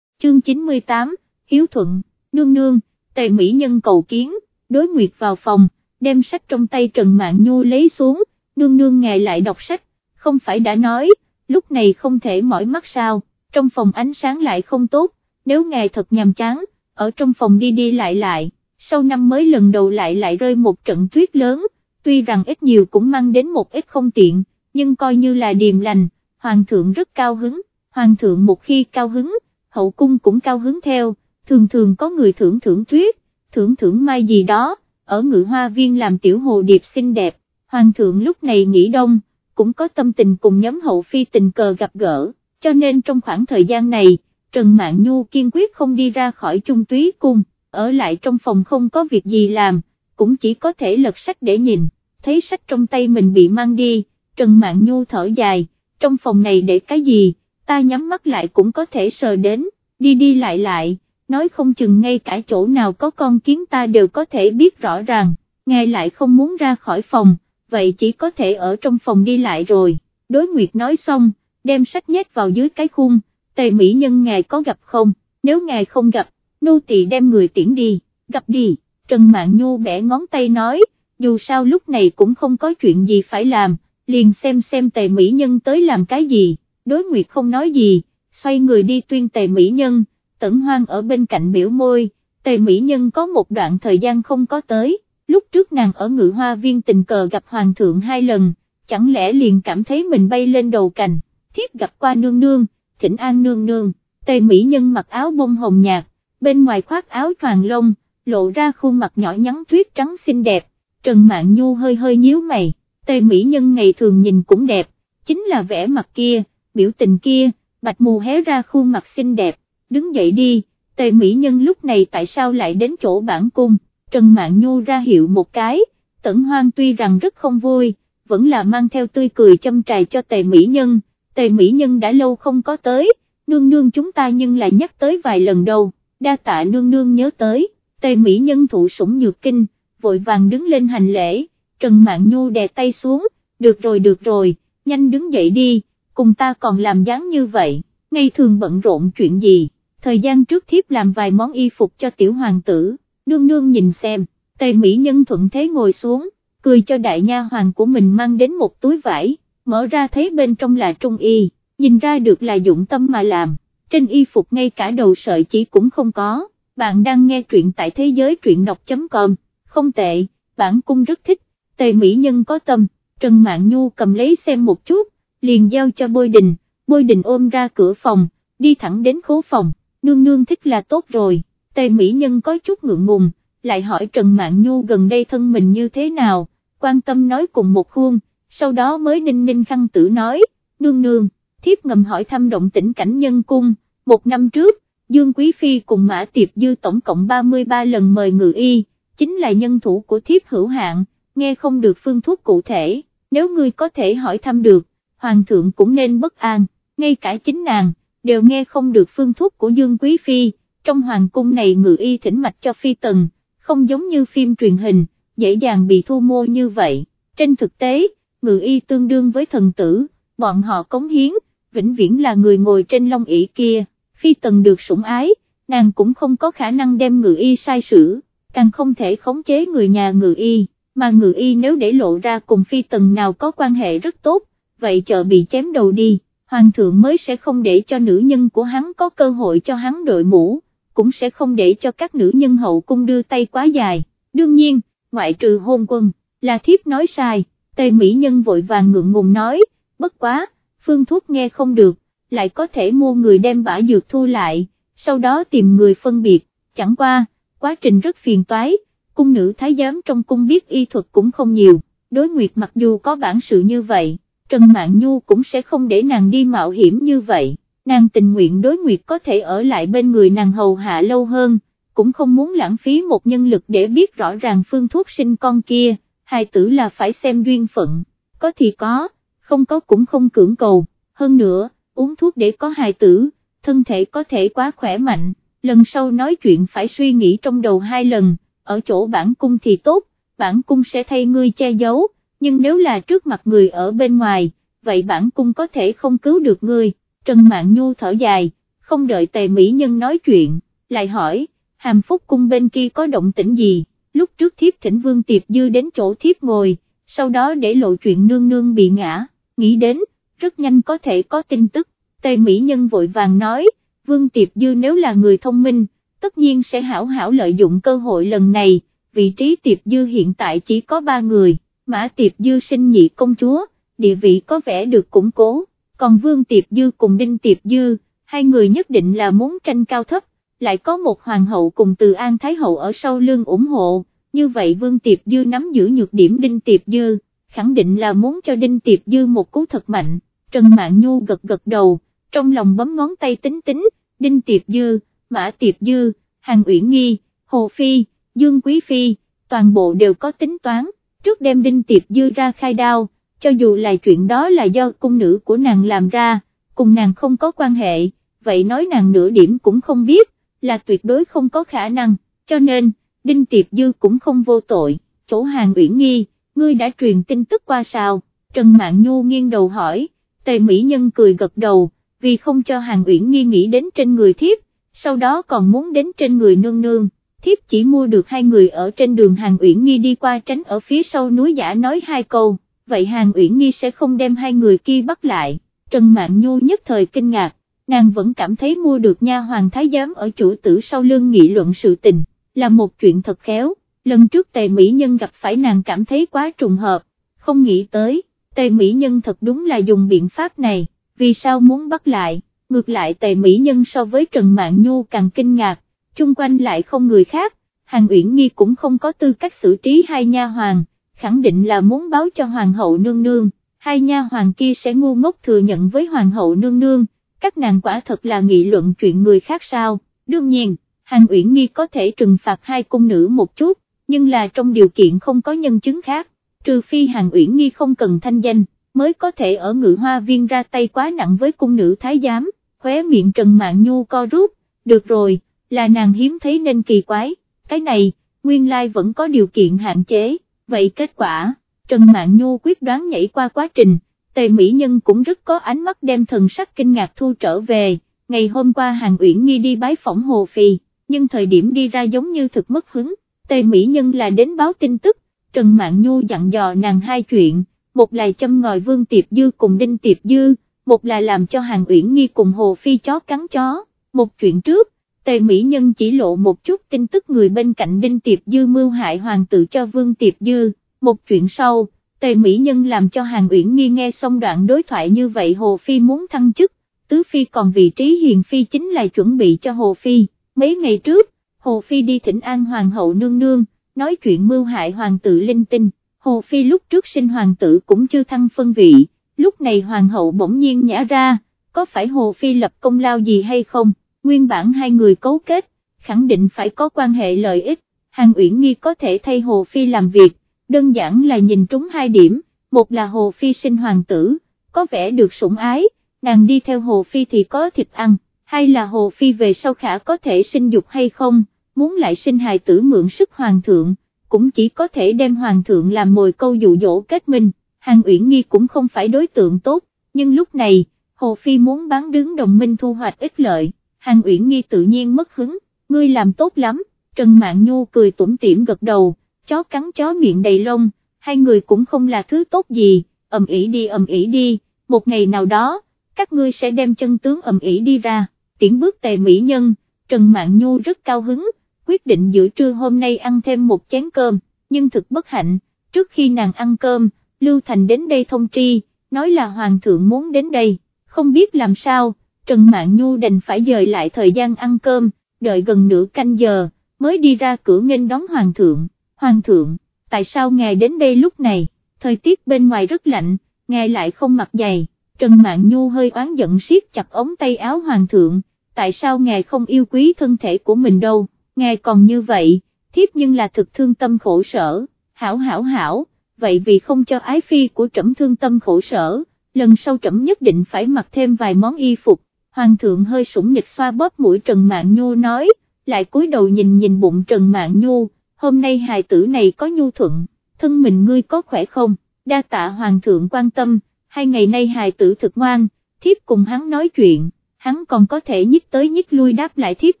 Chương 98, Hiếu Thuận, Nương Nương, Tề Mỹ Nhân cầu kiến, đối nguyệt vào phòng, đem sách trong tay Trần Mạng Nhu lấy xuống, Nương Nương ngài lại đọc sách, không phải đã nói, lúc này không thể mỏi mắt sao, trong phòng ánh sáng lại không tốt, nếu ngài thật nhàm chán ở trong phòng đi đi lại lại, sau năm mới lần đầu lại lại rơi một trận tuyết lớn, tuy rằng ít nhiều cũng mang đến một ít không tiện, nhưng coi như là điềm lành, hoàng thượng rất cao hứng, hoàng thượng một khi cao hứng, hậu cung cũng cao hứng theo, thường thường có người thưởng thưởng tuyết, thưởng thưởng mai gì đó, ở ngự hoa viên làm tiểu hồ điệp xinh đẹp, hoàng thượng lúc này nghỉ đông, cũng có tâm tình cùng nhóm hậu phi tình cờ gặp gỡ, cho nên trong khoảng thời gian này, Trần Mạn Nhu kiên quyết không đi ra khỏi trung túy cung, ở lại trong phòng không có việc gì làm, cũng chỉ có thể lật sách để nhìn, thấy sách trong tay mình bị mang đi, Trần Mạn Nhu thở dài, trong phòng này để cái gì, ta nhắm mắt lại cũng có thể sờ đến, đi đi lại lại, nói không chừng ngay cả chỗ nào có con kiến ta đều có thể biết rõ ràng, ngài lại không muốn ra khỏi phòng, vậy chỉ có thể ở trong phòng đi lại rồi, đối nguyệt nói xong, đem sách nhét vào dưới cái khung, tề mỹ nhân ngài có gặp không, nếu ngài không gặp, nô tỳ đem người tiễn đi, gặp đi, Trần Mạn Nhu bẻ ngón tay nói, dù sao lúc này cũng không có chuyện gì phải làm, liền xem xem tề mỹ nhân tới làm cái gì, đối nguyệt không nói gì, xoay người đi tuyên tề mỹ nhân, tẩn hoang ở bên cạnh biểu môi, tề mỹ nhân có một đoạn thời gian không có tới, lúc trước nàng ở ngự hoa viên tình cờ gặp hoàng thượng hai lần, chẳng lẽ liền cảm thấy mình bay lên đầu cành, thiếp gặp qua nương nương, thỉnh an nương nương, tề mỹ nhân mặc áo bông hồng nhạt, bên ngoài khoác áo toàn lông, lộ ra khuôn mặt nhỏ nhắn tuyết trắng xinh đẹp, Trần Mạn Nhu hơi hơi nhíu mày, tề mỹ nhân ngày thường nhìn cũng đẹp, chính là vẻ mặt kia, biểu tình kia, bạch mù hé ra khuôn mặt xinh đẹp, đứng dậy đi, tề mỹ nhân lúc này tại sao lại đến chỗ bản cung, Trần Mạn Nhu ra hiệu một cái, tẩn hoang tuy rằng rất không vui, vẫn là mang theo tươi cười châm trài cho tề mỹ nhân, tề mỹ nhân đã lâu không có tới, nương nương chúng ta nhưng lại nhắc tới vài lần đâu, đa tạ nương nương nhớ tới, tề mỹ nhân thụ sủng nhược kinh, vội vàng đứng lên hành lễ, Trần Mạn Nhu đè tay xuống, được rồi được rồi, nhanh đứng dậy đi, cùng ta còn làm dáng như vậy, ngày thường bận rộn chuyện gì, thời gian trước thiếp làm vài món y phục cho tiểu hoàng tử, nương nương nhìn xem, tề mỹ nhân thuận thế ngồi xuống, cười cho đại nha hoàng của mình mang đến một túi vải, mở ra thấy bên trong là trung y, nhìn ra được là dụng tâm mà làm, trên y phục ngay cả đầu sợi chỉ cũng không có, bạn đang nghe truyện tại thế giới truyện đọc.com, không tệ, bản cung rất thích, tề mỹ nhân có tâm, Trần Mạn Nhu cầm lấy xem một chút, liền giao cho bôi đình, bôi đình ôm ra cửa phòng, đi thẳng đến khố phòng, nương nương thích là tốt rồi, tề mỹ nhân có chút ngượng ngùng, lại hỏi Trần Mạn Nhu gần đây thân mình như thế nào, quan tâm nói cùng một khuôn, sau đó mới ninh ninh khăn tử nói, nương nương, thiếp ngầm hỏi thăm động tĩnh cảnh nhân cung, một năm trước, Dương Quý Phi cùng Mã Tiệp Dư tổng cộng 33 lần mời ngự y, chính là nhân thủ của thiếp hữu hạn, nghe không được phương thuốc cụ thể, nếu ngươi có thể hỏi thăm được, Hoàng thượng cũng nên bất an, ngay cả chính nàng, đều nghe không được phương thuốc của Dương Quý Phi, trong hoàng cung này ngự y thỉnh mạch cho Phi Tần, không giống như phim truyền hình, dễ dàng bị thu mua như vậy, trên thực tế, ngự y tương đương với thần tử, bọn họ cống hiến, vĩnh viễn là người ngồi trên long ỷ kia, Phi Tần được sủng ái, nàng cũng không có khả năng đem ngự y sai sử, càng không thể khống chế người nhà ngự y, mà ngự y nếu để lộ ra cùng Phi Tần nào có quan hệ rất tốt, vậy chờ bị chém đầu đi, hoàng thượng mới sẽ không để cho nữ nhân của hắn có cơ hội cho hắn đội mũ, cũng sẽ không để cho các nữ nhân hậu cung đưa tay quá dài, đương nhiên, ngoại trừ hôn quân, là thiếp nói sai, tây mỹ nhân vội vàng ngượng ngùng nói, bất quá, phương thuốc nghe không được, lại có thể mua người đem bả dược thu lại, sau đó tìm người phân biệt, chẳng qua, quá trình rất phiền toái, cung nữ thái giám trong cung biết y thuật cũng không nhiều, đối nguyệt mặc dù có bản sự như vậy, Trần Mạn Nhu cũng sẽ không để nàng đi mạo hiểm như vậy, nàng tình nguyện đối nguyệt có thể ở lại bên người nàng hầu hạ lâu hơn, cũng không muốn lãng phí một nhân lực để biết rõ ràng phương thuốc sinh con kia, hài tử là phải xem duyên phận, có thì có, không có cũng không cưỡng cầu, hơn nữa, uống thuốc để có hài tử, thân thể có thể quá khỏe mạnh, lần sau nói chuyện phải suy nghĩ trong đầu hai lần, ở chỗ bản cung thì tốt, bản cung sẽ thay ngươi che giấu, nhưng nếu là trước mặt người ở bên ngoài, vậy bản cung có thể không cứu được ngươi, Trần Mạn Nhu thở dài, không đợi tề mỹ nhân nói chuyện, lại hỏi, hàm phúc cung bên kia có động tĩnh gì, lúc trước thiếp thỉnh vương tiệp dư đến chỗ thiếp ngồi, sau đó để lộ chuyện nương nương bị ngã, nghĩ đến, rất nhanh có thể có tin tức, tề mỹ nhân vội vàng nói, vương tiệp dư nếu là người thông minh, tất nhiên sẽ hảo hảo lợi dụng cơ hội lần này, vị trí tiệp dư hiện tại chỉ có ba người, mã tiệp dư sinh nhị công chúa, địa vị có vẻ được củng cố, còn vương tiệp dư cùng đinh tiệp dư, hai người nhất định là muốn tranh cao thấp, lại có một hoàng hậu cùng từ an thái hậu ở sau lưng ủng hộ, như vậy vương tiệp dư nắm giữ nhược điểm đinh tiệp dư, khẳng định là muốn cho đinh tiệp dư một cú thật mạnh, Trần Mạn Nhu gật gật đầu, trong lòng bấm ngón tay tính tính, đinh tiệp dư, mã tiệp dư, hàng uyển nghi, hồ phi, dương quý phi, toàn bộ đều có tính toán, trước đem đinh tiệp dư ra khai đao, cho dù là chuyện đó là do cung nữ của nàng làm ra, cùng nàng không có quan hệ, vậy nói nàng nửa điểm cũng không biết, là tuyệt đối không có khả năng, cho nên, Đinh Tiệp Dư cũng không vô tội, chỗ hàng uyển nghi, ngươi đã truyền tin tức qua sao, Trần Mạn Nhu nghiêng đầu hỏi, tề mỹ nhân cười gật đầu, vì không cho hàng uyển nghi nghĩ đến trên người thiếp, sau đó còn muốn đến trên người nương nương, thiếp chỉ mua được hai người ở trên đường hàng uyển nghi đi qua tránh ở phía sau núi giả nói hai câu, vậy hàng uyển nghi sẽ không đem hai người kia bắt lại, Trần Mạn Nhu nhất thời kinh ngạc, nàng vẫn cảm thấy mua được nha hoàng thái giám ở chủ tử sau lưng nghị luận sự tình, là một chuyện thật khéo, lần trước tề mỹ nhân gặp phải nàng cảm thấy quá trùng hợp, không nghĩ tới, tề mỹ nhân thật đúng là dùng biện pháp này, vì sao muốn bắt lại, ngược lại tề mỹ nhân so với Trần mạng Nhu càng kinh ngạc, chung quanh lại không người khác, Hàng Uyển Nghi cũng không có tư cách xử trí hai nha hoàng, khẳng định là muốn báo cho hoàng hậu nương nương, hai nha hoàng kia sẽ ngu ngốc thừa nhận với hoàng hậu nương nương, các nàng quả thật là nghị luận chuyện người khác sao, đương nhiên, Hàng Uyển Nghi có thể trừng phạt hai cung nữ một chút, nhưng là trong điều kiện không có nhân chứng khác, trừ phi Hàng Uyển Nghi không cần thanh danh, mới có thể ở ngự hoa viên ra tay quá nặng với cung nữ thái giám, khóe miệng Trần Mạn Nhu co rút, được rồi, là nàng hiếm thấy nên kỳ quái, cái này, nguyên lai vẫn có điều kiện hạn chế, vậy kết quả, Trần Mạn Nhu quyết đoán nhảy qua quá trình, tề mỹ nhân cũng rất có ánh mắt đem thần sắc kinh ngạc thu trở về, ngày hôm qua hàng uyển nghi đi bái phỏng Hồ Phi, nhưng thời điểm đi ra giống như thực mất hứng, tề mỹ nhân là đến báo tin tức, Trần Mạn Nhu dặn dò nàng hai chuyện, một là châm ngòi Vương Tiệp Dư cùng Đinh Tiệp Dư, một là làm cho hàng uyển nghi cùng Hồ Phi chó cắn chó, một chuyện trước, Tề Mỹ Nhân chỉ lộ một chút tin tức người bên cạnh Đinh Tiệp Dư mưu hại hoàng tử cho Vương Tiệp Dư, một chuyện sau, Tề Mỹ Nhân làm cho Hàng Uyển Nghi nghe xong đoạn đối thoại như vậy Hồ Phi muốn thăng chức, Tứ Phi còn vị trí Hiền Phi chính là chuẩn bị cho Hồ Phi, mấy ngày trước, Hồ Phi đi thỉnh an Hoàng hậu nương nương, nói chuyện mưu hại hoàng tử linh tinh, Hồ Phi lúc trước sinh hoàng tử cũng chưa thăng phân vị, lúc này Hoàng hậu bỗng nhiên nhả ra, có phải Hồ Phi lập công lao gì hay không? nguyên bản hai người cấu kết, khẳng định phải có quan hệ lợi ích, Hàng Uyển Nghi có thể thay Hồ Phi làm việc, đơn giản là nhìn trúng hai điểm, một là Hồ Phi sinh hoàng tử, có vẻ được sủng ái, nàng đi theo Hồ Phi thì có thịt ăn, hay là Hồ Phi về sau khả có thể sinh dục hay không, muốn lại sinh hài tử mượn sức hoàng thượng, cũng chỉ có thể đem hoàng thượng làm mồi câu dụ dỗ kết minh, Hàng Uyển Nghi cũng không phải đối tượng tốt, nhưng lúc này, Hồ Phi muốn bán đứng đồng minh thu hoạch ích lợi. Hàng Uyển Nghi tự nhiên mất hứng, ngươi làm tốt lắm, Trần mạng Nhu cười tủm tỉm gật đầu, chó cắn chó miệng đầy lông, hai người cũng không là thứ tốt gì, ầm ĩ đi ầm ĩ đi, một ngày nào đó, các ngươi sẽ đem chân tướng ầm ĩ đi ra, tiễn bước tề mỹ nhân, Trần Mạn Nhu rất cao hứng, quyết định giữa trưa hôm nay ăn thêm một chén cơm, nhưng thực bất hạnh, trước khi nàng ăn cơm, Lưu Thành đến đây thông tri, nói là Hoàng thượng muốn đến đây, không biết làm sao Trần Mạn Nhu đành phải dời lại thời gian ăn cơm, đợi gần nửa canh giờ, mới đi ra cửa nghênh đón Hoàng thượng, Hoàng thượng, tại sao ngài đến đây lúc này, thời tiết bên ngoài rất lạnh, ngài lại không mặc giày, Trần Mạn Nhu hơi oán giận siết chặt ống tay áo Hoàng thượng, tại sao ngài không yêu quý thân thể của mình đâu, ngài còn như vậy, thiếp nhưng là thực thương tâm khổ sở, hảo hảo hảo, vậy vì không cho ái phi của trẫm thương tâm khổ sở, lần sau trẫm nhất định phải mặc thêm vài món y phục, Hoàng thượng hơi sủng nhịch xoa bóp mũi Trần Mạn Nhu nói, lại cúi đầu nhìn nhìn bụng Trần Mạn Nhu, hôm nay hài tử này có nhu thuận, thân mình ngươi có khỏe không, đa tạ Hoàng thượng quan tâm, hai ngày nay hài tử thực ngoan, thiếp cùng hắn nói chuyện, hắn còn có thể nhích tới nhích lui đáp lại thiếp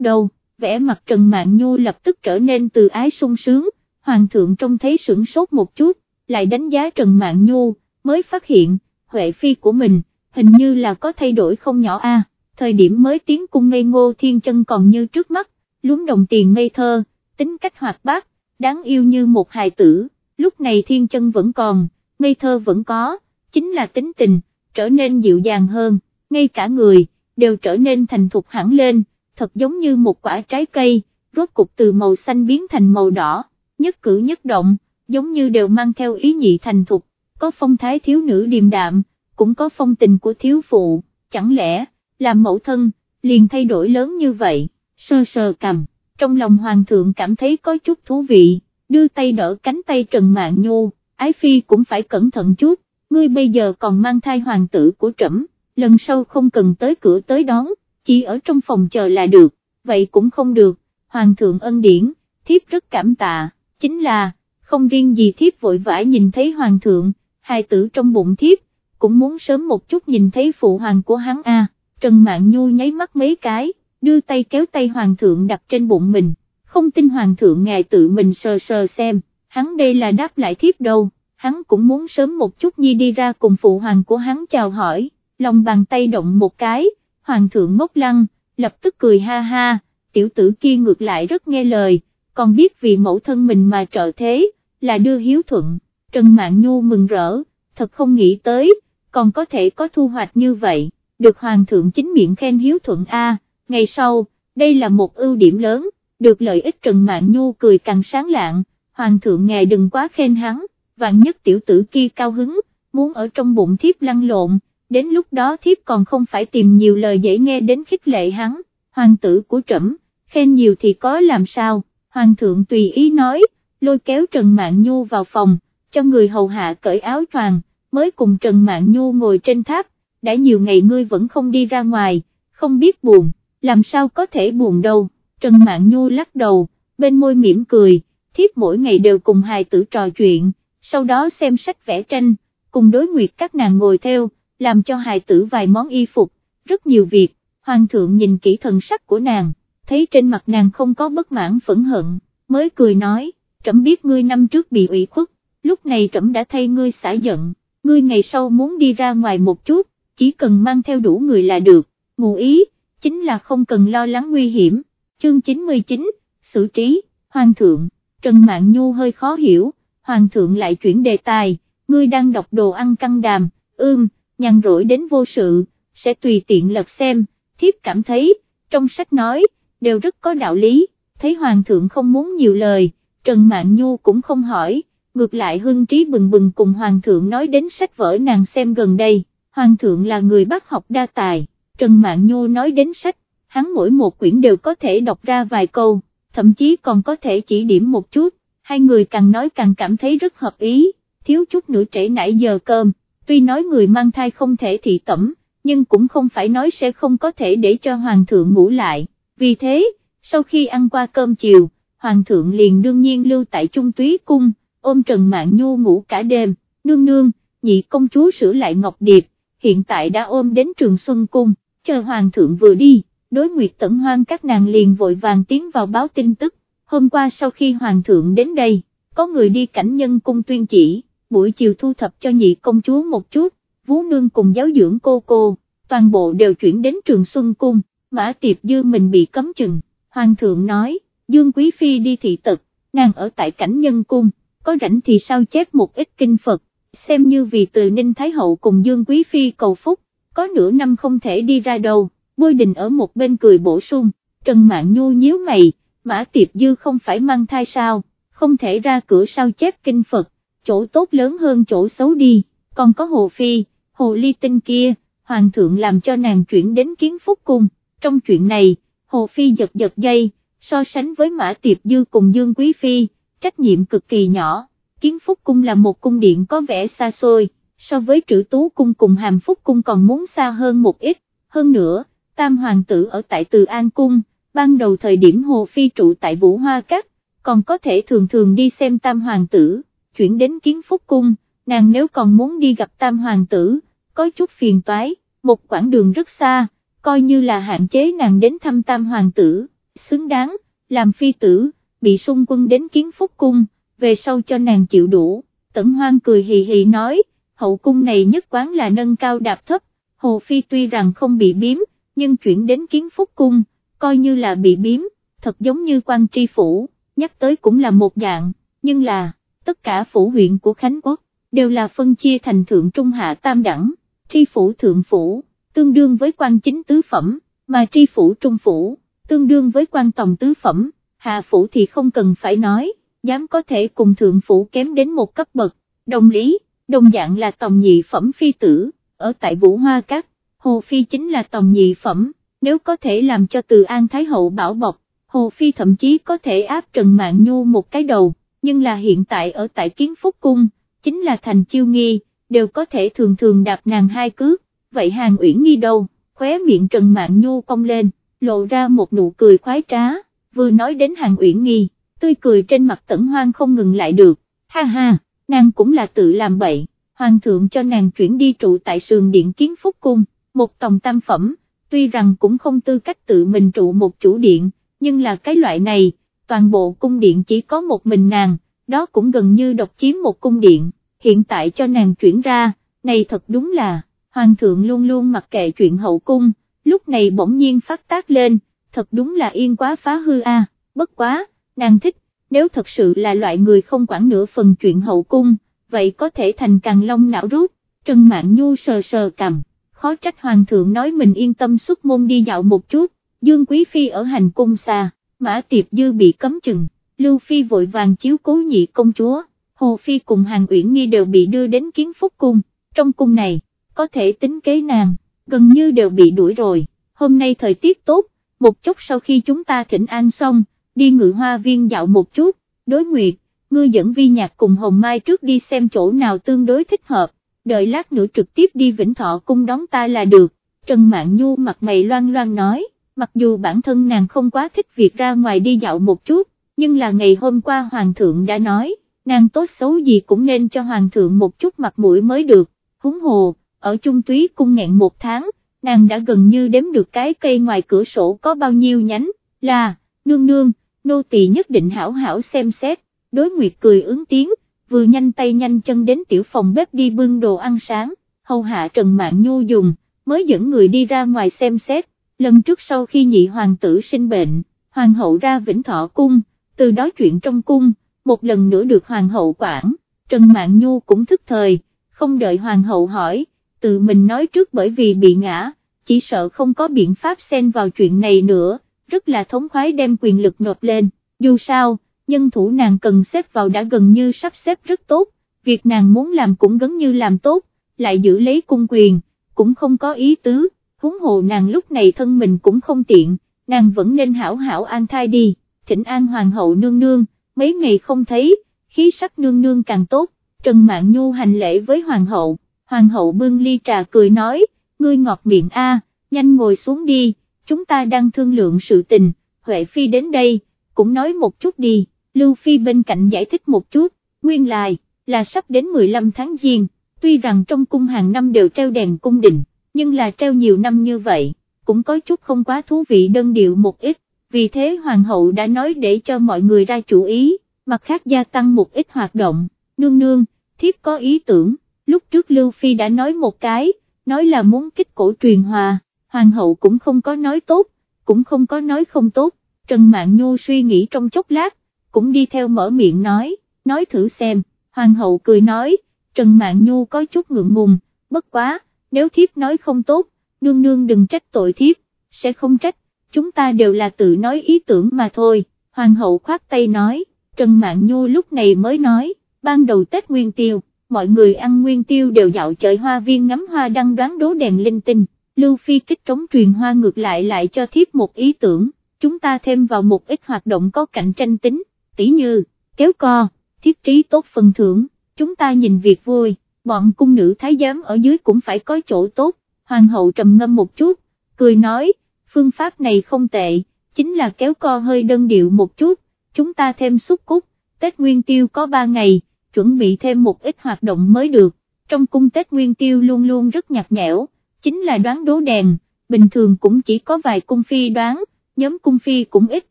đâu, vẻ mặt Trần mạng Nhu lập tức trở nên từ ái sung sướng, Hoàng thượng trông thấy sửng sốt một chút, lại đánh giá Trần mạng Nhu, mới phát hiện, Huệ Phi của mình, hình như là có thay đổi không nhỏ a. Thời điểm mới tiến cung ngây ngô thiên chân còn như trước mắt, lúm đồng tiền ngây thơ, tính cách hoạt bát, đáng yêu như một hài tử, lúc này thiên chân vẫn còn, ngây thơ vẫn có, chính là tính tình, trở nên dịu dàng hơn, ngay cả người, đều trở nên thành thục hẳn lên, thật giống như một quả trái cây, rốt cục từ màu xanh biến thành màu đỏ, nhất cử nhất động, giống như đều mang theo ý nhị thành thục, có phong thái thiếu nữ điềm đạm, cũng có phong tình của thiếu phụ, chẳng lẽ làm mẫu thân, liền thay đổi lớn như vậy, sơ sơ cầm, trong lòng hoàng thượng cảm thấy có chút thú vị, đưa tay đỡ cánh tay Trần Mạn Nhu, ái phi cũng phải cẩn thận chút, ngươi bây giờ còn mang thai hoàng tử của trẫm, lần sau không cần tới cửa tới đón, chỉ ở trong phòng chờ là được, vậy cũng không được, hoàng thượng ân điển, thiếp rất cảm tạ, chính là, không riêng gì thiếp vội vã nhìn thấy hoàng thượng, hài tử trong bụng thiếp, cũng muốn sớm một chút nhìn thấy phụ hoàng của hắn a. Trần Mạn Nhu nháy mắt mấy cái, đưa tay kéo tay hoàng thượng đặt trên bụng mình, không tin hoàng thượng ngài tự mình sờ sờ xem, hắn đây là đáp lại thiếp đâu, hắn cũng muốn sớm một chút nhi đi ra cùng phụ hoàng của hắn chào hỏi, lòng bàn tay động một cái, hoàng thượng ngốc lăng, lập tức cười ha ha, tiểu tử kia ngược lại rất nghe lời, còn biết vì mẫu thân mình mà trợ thế, là đưa hiếu thuận, Trần mạng Nhu mừng rỡ, thật không nghĩ tới, còn có thể có thu hoạch như vậy, được hoàng thượng chính miệng khen hiếu thuận A, ngày sau, đây là một ưu điểm lớn, được lợi ích Trần Mạn Nhu cười càng sáng lạng, hoàng thượng ngài đừng quá khen hắn, vạn nhất tiểu tử kia cao hứng, muốn ở trong bụng thiếp lăn lộn, đến lúc đó thiếp còn không phải tìm nhiều lời dễ nghe đến khích lệ hắn, hoàng tử của trẫm khen nhiều thì có làm sao, hoàng thượng tùy ý nói, lôi kéo Trần Mạn Nhu vào phòng, cho người hầu hạ cởi áo choàng, mới cùng Trần Mạn Nhu ngồi trên tháp, đã nhiều ngày ngươi vẫn không đi ra ngoài, không biết buồn, làm sao có thể buồn đâu, Trần Mạn Nhu lắc đầu, bên môi mỉm cười, thiếp mỗi ngày đều cùng hài tử trò chuyện, sau đó xem sách vẽ tranh, cùng đối nguyệt các nàng ngồi theo, làm cho hài tử vài món y phục, rất nhiều việc, hoàng thượng nhìn kỹ thần sắc của nàng, thấy trên mặt nàng không có bất mãn phẫn hận, mới cười nói, trẫm biết ngươi năm trước bị ủy khuất, lúc này trẫm đã thay ngươi xả giận, ngươi ngày sau muốn đi ra ngoài một chút, chỉ cần mang theo đủ người là được, ngụ ý, chính là không cần lo lắng nguy hiểm, chương 99, xử trí, hoàng thượng, Trần Mạn Nhu hơi khó hiểu, hoàng thượng lại chuyển đề tài, ngươi đang đọc đồ ăn căng đàm, ưm, nhàn rỗi đến vô sự, sẽ tùy tiện lật xem, thiếp cảm thấy, trong sách nói, đều rất có đạo lý, thấy hoàng thượng không muốn nhiều lời, Trần Mạn Nhu cũng không hỏi, ngược lại hưng trí bừng bừng cùng hoàng thượng nói đến sách vở nàng xem gần đây, hoàng thượng là người bác học đa tài, Trần Mạn Nhu nói đến sách, hắn mỗi một quyển đều có thể đọc ra vài câu, thậm chí còn có thể chỉ điểm một chút, hai người càng nói càng cảm thấy rất hợp ý, thiếu chút nữa trễ nãy giờ cơm, tuy nói người mang thai không thể thị tẩm, nhưng cũng không phải nói sẽ không có thể để cho hoàng thượng ngủ lại, vì thế, sau khi ăn qua cơm chiều, hoàng thượng liền đương nhiên lưu tại trung túy cung, ôm Trần Mạn Nhu ngủ cả đêm, nương nương, nhị công chúa sửa lại Ngọc Điệp, hiện tại đã ôm đến trường Xuân Cung, chờ hoàng thượng vừa đi, đối nguyệt tẩn hoang các nàng liền vội vàng tiến vào báo tin tức, hôm qua sau khi hoàng thượng đến đây, có người đi cảnh nhân cung tuyên chỉ, buổi chiều thu thập cho nhị công chúa một chút, vú nương cùng giáo dưỡng cô cô, toàn bộ đều chuyển đến trường Xuân Cung, mã tiệp dư mình bị cấm chừng, hoàng thượng nói, Dương Quý Phi đi thị tật, nàng ở tại cảnh nhân cung, có rảnh thì sao chép một ít kinh Phật, xem như vì từ Ninh Thái Hậu cùng Dương Quý Phi cầu phúc, có nửa năm không thể đi ra đâu, bôi đình ở một bên cười bổ sung, Trần Mạn Nhu nhíu mày, Mã Tiệp Dư không phải mang thai sao, không thể ra cửa sao chép kinh Phật, chỗ tốt lớn hơn chỗ xấu đi, còn có Hồ Phi, Hồ Ly Tinh kia, Hoàng thượng làm cho nàng chuyển đến kiến phúc cung, trong chuyện này, Hồ Phi giật giật dây, so sánh với Mã Tiệp Dư cùng Dương Quý Phi, trách nhiệm cực kỳ nhỏ, kiến phúc cung là một cung điện có vẻ xa xôi, so với trữ tú cung cùng hàm phúc cung còn muốn xa hơn một ít, hơn nữa, tam hoàng tử ở tại Từ An Cung, ban đầu thời điểm Hồ Phi trụ tại Vũ Hoa Cát, còn có thể thường thường đi xem tam hoàng tử, chuyển đến kiến phúc cung, nàng nếu còn muốn đi gặp tam hoàng tử, có chút phiền toái, một quãng đường rất xa, coi như là hạn chế nàng đến thăm tam hoàng tử, xứng đáng, làm phi tử, bị xung quân đến kiến phúc cung, về sau cho nàng chịu đủ, tẩn hoang cười hì hì nói, hậu cung này nhất quán là nâng cao đạp thấp, hồ phi tuy rằng không bị biếm, nhưng chuyển đến kiến phúc cung, coi như là bị biếm, thật giống như quan tri phủ, nhắc tới cũng là một dạng, nhưng là, tất cả phủ huyện của Khánh Quốc, đều là phân chia thành thượng trung hạ tam đẳng, tri phủ thượng phủ, tương đương với quan chính tứ phẩm, mà tri phủ trung phủ, tương đương với quan tòng tứ phẩm, hạ phủ thì không cần phải nói, dám có thể cùng thượng phủ kém đến một cấp bậc, đồng lý, đồng dạng là tòng nhị phẩm phi tử, ở tại Vũ Hoa Các, Hồ Phi chính là tòng nhị phẩm, nếu có thể làm cho từ An Thái Hậu bảo bọc, Hồ Phi thậm chí có thể áp Trần Mạng Nhu một cái đầu, nhưng là hiện tại ở tại Kiến Phúc Cung, chính là thành chiêu nghi, đều có thể thường thường đạp nàng hai cước, vậy hàng uyển nghi đâu, khóe miệng Trần mạng Nhu cong lên, lộ ra một nụ cười khoái trá, vừa nói đến hàng uyển nghi, tươi cười trên mặt tẩn hoang không ngừng lại được, ha ha, nàng cũng là tự làm bậy, hoàng thượng cho nàng chuyển đi trụ tại sườn điện kiến phúc cung, một tòng tam phẩm, tuy rằng cũng không tư cách tự mình trụ một chủ điện, nhưng là cái loại này, toàn bộ cung điện chỉ có một mình nàng, đó cũng gần như độc chiếm một cung điện, hiện tại cho nàng chuyển ra, này thật đúng là, hoàng thượng luôn luôn mặc kệ chuyện hậu cung, lúc này bỗng nhiên phát tác lên, thật đúng là yên quá phá hư a. bất quá, nàng thích, nếu thật sự là loại người không quản nửa phần chuyện hậu cung, vậy có thể thành càng long não rút, Trần Mạn Nhu sờ sờ cầm, khó trách hoàng thượng nói mình yên tâm xuất môn đi dạo một chút, Dương Quý Phi ở hành cung xa, Mã Tiệp Dư bị cấm chừng, Lưu Phi vội vàng chiếu cố nhị công chúa, Hồ Phi cùng Hàng Uyển Nghi đều bị đưa đến kiến phúc cung, trong cung này, có thể tính kế nàng, gần như đều bị đuổi rồi, hôm nay thời tiết tốt, một chút sau khi chúng ta thỉnh an xong, đi ngự hoa viên dạo một chút, đối nguyệt, ngươi dẫn vi nhạc cùng Hồng Mai trước đi xem chỗ nào tương đối thích hợp, đợi lát nữa trực tiếp đi Vĩnh Thọ cung đón ta là được, Trần Mạn Nhu mặt mày loan loan nói, mặc dù bản thân nàng không quá thích việc ra ngoài đi dạo một chút, nhưng là ngày hôm qua Hoàng thượng đã nói, nàng tốt xấu gì cũng nên cho Hoàng thượng một chút mặt mũi mới được, húng hồ, ở Trung Túy cung nghẹn một tháng, nàng đã gần như đếm được cái cây ngoài cửa sổ có bao nhiêu nhánh, là, nương nương, nô tỳ nhất định hảo hảo xem xét, đối nguyệt cười ứng tiếng, vừa nhanh tay nhanh chân đến tiểu phòng bếp đi bưng đồ ăn sáng, hầu hạ Trần Mạn Nhu dùng, mới dẫn người đi ra ngoài xem xét, lần trước sau khi nhị hoàng tử sinh bệnh, hoàng hậu ra vĩnh thọ cung, từ đó chuyện trong cung, một lần nữa được hoàng hậu quản, Trần Mạn Nhu cũng thức thời, không đợi hoàng hậu hỏi, tự mình nói trước bởi vì bị ngã, chỉ sợ không có biện pháp xen vào chuyện này nữa, rất là thống khoái đem quyền lực nộp lên, dù sao, nhân thủ nàng cần xếp vào đã gần như sắp xếp rất tốt, việc nàng muốn làm cũng gần như làm tốt, lại giữ lấy cung quyền, cũng không có ý tứ, huống hồ nàng lúc này thân mình cũng không tiện, nàng vẫn nên hảo hảo an thai đi, thỉnh an hoàng hậu nương nương, mấy ngày không thấy, khí sắc nương nương càng tốt, Trần Mạn Nhu hành lễ với hoàng hậu, hoàng hậu bưng ly trà cười nói, ngươi ngọt miệng a, nhanh ngồi xuống đi, chúng ta đang thương lượng sự tình, Huệ Phi đến đây, cũng nói một chút đi, Lưu Phi bên cạnh giải thích một chút, nguyên lai, là sắp đến 15 tháng Giêng, tuy rằng trong cung hàng năm đều treo đèn cung đình, nhưng là treo nhiều năm như vậy, cũng có chút không quá thú vị đơn điệu một ít, vì thế Hoàng hậu đã nói để cho mọi người ra chủ ý, mặt khác gia tăng một ít hoạt động, nương nương, thiếp có ý tưởng, lúc trước Lưu Phi đã nói một cái, nói là muốn kích cổ truyền hòa, Hoàng hậu cũng không có nói tốt, cũng không có nói không tốt, Trần Mạn Nhu suy nghĩ trong chốc lát, cũng đi theo mở miệng nói, nói thử xem, Hoàng hậu cười nói, Trần Mạn Nhu có chút ngượng ngùng, bất quá, nếu thiếp nói không tốt, nương nương đừng trách tội thiếp, sẽ không trách, chúng ta đều là tự nói ý tưởng mà thôi, Hoàng hậu khoát tay nói, Trần Mạn Nhu lúc này mới nói, ban đầu Tết Nguyên Tiêu, mọi người ăn Nguyên Tiêu đều dạo chơi hoa viên ngắm hoa đăng đoán đố đèn linh tinh, Lưu Phi kích trống truyền hoa ngược lại lại cho thiếp một ý tưởng, chúng ta thêm vào một ít hoạt động có cạnh tranh tính, tỉ như, kéo co, thiết trí tốt phần thưởng, chúng ta nhìn việc vui, bọn cung nữ thái giám ở dưới cũng phải có chỗ tốt, hoàng hậu trầm ngâm một chút, cười nói, phương pháp này không tệ, chính là kéo co hơi đơn điệu một chút, chúng ta thêm xúc cúc, Tết Nguyên Tiêu có 3 ngày, chuẩn bị thêm một ít hoạt động mới được, trong cung Tết Nguyên Tiêu luôn luôn rất nhạt nhẽo, chính là đoán đố đèn, bình thường cũng chỉ có vài cung phi đoán, nhóm cung phi cũng ít,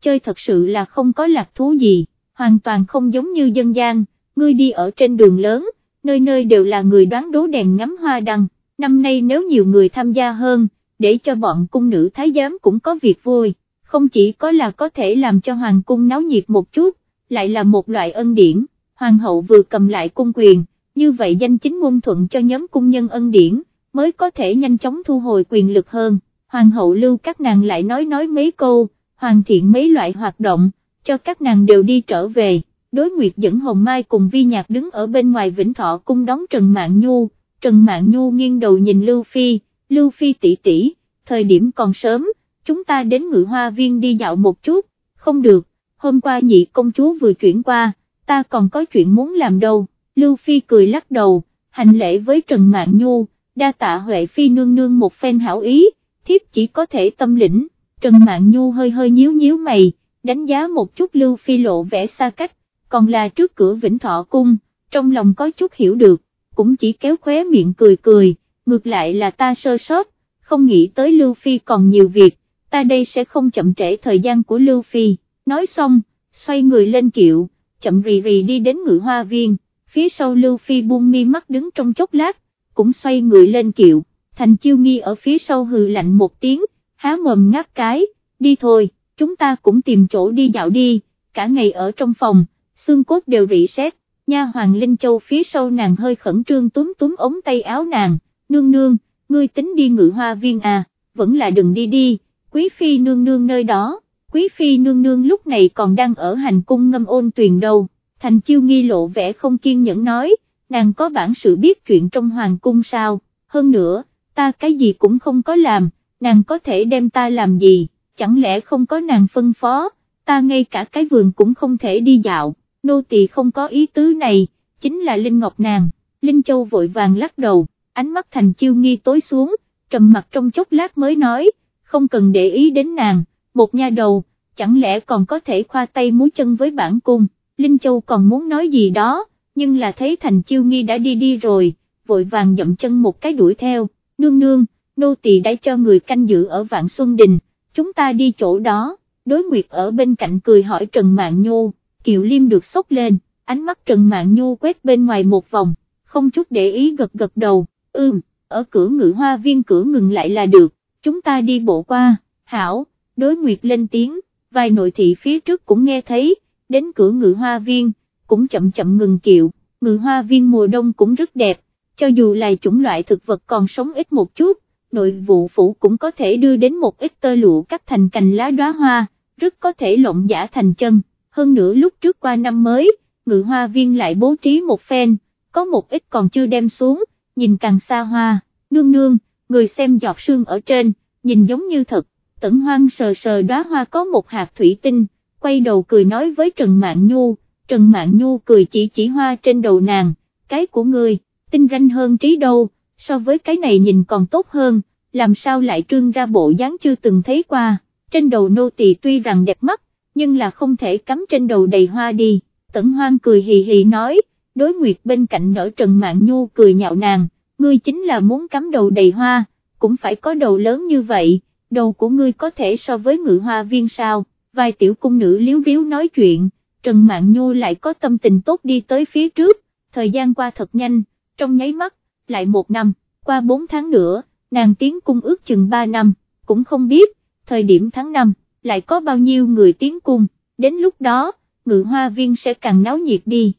chơi thật sự là không có lạc thú gì, hoàn toàn không giống như dân gian, ngươi đi ở trên đường lớn, nơi nơi đều là người đoán đố đèn ngắm hoa đăng, năm nay nếu nhiều người tham gia hơn, để cho bọn cung nữ thái giám cũng có việc vui, không chỉ có là có thể làm cho hoàng cung náo nhiệt một chút, lại là một loại ân điển, hoàng hậu vừa cầm lại cung quyền, như vậy danh chính ngôn thuận cho nhóm cung nhân ân điển, mới có thể nhanh chóng thu hồi quyền lực hơn, hoàng hậu lưu các nàng lại nói nói mấy câu, hoàn thiện mấy loại hoạt động, cho các nàng đều đi trở về, đối nguyệt dẫn Hồng Mai cùng Vi Nhạc đứng ở bên ngoài Vĩnh Thọ cung đón Trần Mạn Nhu, Trần Mạn Nhu nghiêng đầu nhìn Lưu Phi, Lưu Phi tỷ tỷ, thời điểm còn sớm, chúng ta đến ngự hoa viên đi dạo một chút, không được, hôm qua nhị công chúa vừa chuyển qua, ta còn có chuyện muốn làm đâu, Lưu Phi cười lắc đầu, hành lễ với Trần Mạn Nhu, đa tạ Huệ Phi nương nương một phen hảo ý, thiếp chỉ có thể tâm lĩnh, Trần Mạn Nhu hơi hơi nhíu nhíu mày, đánh giá một chút Lưu Phi lộ vẻ xa cách, còn là trước cửa Vĩnh Thọ Cung, trong lòng có chút hiểu được, cũng chỉ kéo khóe miệng cười cười, ngược lại là ta sơ sót, không nghĩ tới Lưu Phi còn nhiều việc, ta đây sẽ không chậm trễ thời gian của Lưu Phi, nói xong, xoay người lên kiệu, chậm rì rì đi đến ngự hoa viên, phía sau Lưu Phi buông mi mắt đứng trong chốc lát, cũng xoay người lên kiệu, thành chiêu nghi ở phía sau hừ lạnh một tiếng, há mồm ngáp cái, đi thôi, chúng ta cũng tìm chỗ đi dạo đi, cả ngày ở trong phòng, xương cốt đều rỉ sét, nha hoàng Linh Châu phía sau nàng hơi khẩn trương túm túm ống tay áo nàng, nương nương, ngươi tính đi ngự hoa viên à, vẫn là đừng đi đi, quý phi nương nương nơi đó, quý phi nương nương lúc này còn đang ở hành cung ngâm ôn tuyền đâu, thành chiêu nghi lộ vẻ không kiên nhẫn nói, nàng có bản sự biết chuyện trong hoàng cung sao, hơn nữa, ta cái gì cũng không có làm, nàng có thể đem ta làm gì, chẳng lẽ không có nàng phân phó, ta ngay cả cái vườn cũng không thể đi dạo, nô tỳ không có ý tứ này, chính là Linh Ngọc nàng, Linh Châu vội vàng lắc đầu, ánh mắt thành chiêu nghi tối xuống, trầm mặt trong chốc lát mới nói, không cần để ý đến nàng, một nha đầu, chẳng lẽ còn có thể khoa tay múa chân với bản cung, Linh Châu còn muốn nói gì đó, nhưng là thấy thành chiêu nghi đã đi đi rồi, vội vàng dậm chân một cái đuổi theo, nương nương, nô tỳ đã cho người canh giữ ở Vạn Xuân Đình, chúng ta đi chỗ đó, đối nguyệt ở bên cạnh cười hỏi Trần Mạng Nhô, Kiều Liêm được sốc lên, ánh mắt Trần Mạng Nhô quét bên ngoài một vòng, không chút để ý gật gật đầu, ưm, ở cửa ngự hoa viên cửa ngừng lại là được, chúng ta đi bộ qua, hảo, đối nguyệt lên tiếng, vài nội thị phía trước cũng nghe thấy, đến cửa ngự hoa viên, cũng chậm chậm ngừng kiệu, ngự hoa viên mùa đông cũng rất đẹp, cho dù là chủng loại thực vật còn sống ít một chút, nội vụ phủ cũng có thể đưa đến một ít tơ lụa cắt thành cành lá đóa hoa, rất có thể lộng giả thành chân, hơn nữa lúc trước qua năm mới, ngự hoa viên lại bố trí một phen, có một ít còn chưa đem xuống, nhìn càng xa hoa, nương nương, người xem giọt sương ở trên, nhìn giống như thật, tẩn hoang sờ sờ đóa hoa có một hạt thủy tinh, quay đầu cười nói với Trần Mạn Nhu, Trần Mạn Nhu cười chỉ chỉ hoa trên đầu nàng, cái của người, tinh ranh hơn trí đâu, so với cái này nhìn còn tốt hơn, làm sao lại trương ra bộ dáng chưa từng thấy qua, trên đầu nô tỳ tuy rằng đẹp mắt, nhưng là không thể cắm trên đầu đầy hoa đi, tẩn hoang cười hì hì nói, đối nguyệt bên cạnh nở Trần Mạn Nhu cười nhạo nàng, ngươi chính là muốn cắm đầu đầy hoa, cũng phải có đầu lớn như vậy, đầu của ngươi có thể so với ngự hoa viên sao, vài tiểu cung nữ liếu riếu nói chuyện, Trần Mạn Nhu lại có tâm tình tốt đi tới phía trước, thời gian qua thật nhanh, trong nháy mắt, lại một năm, qua bốn tháng nữa, nàng tiến cung ước chừng ba năm, cũng không biết, thời điểm tháng năm, lại có bao nhiêu người tiến cung, đến lúc đó, ngự hoa viên sẽ càng náo nhiệt đi.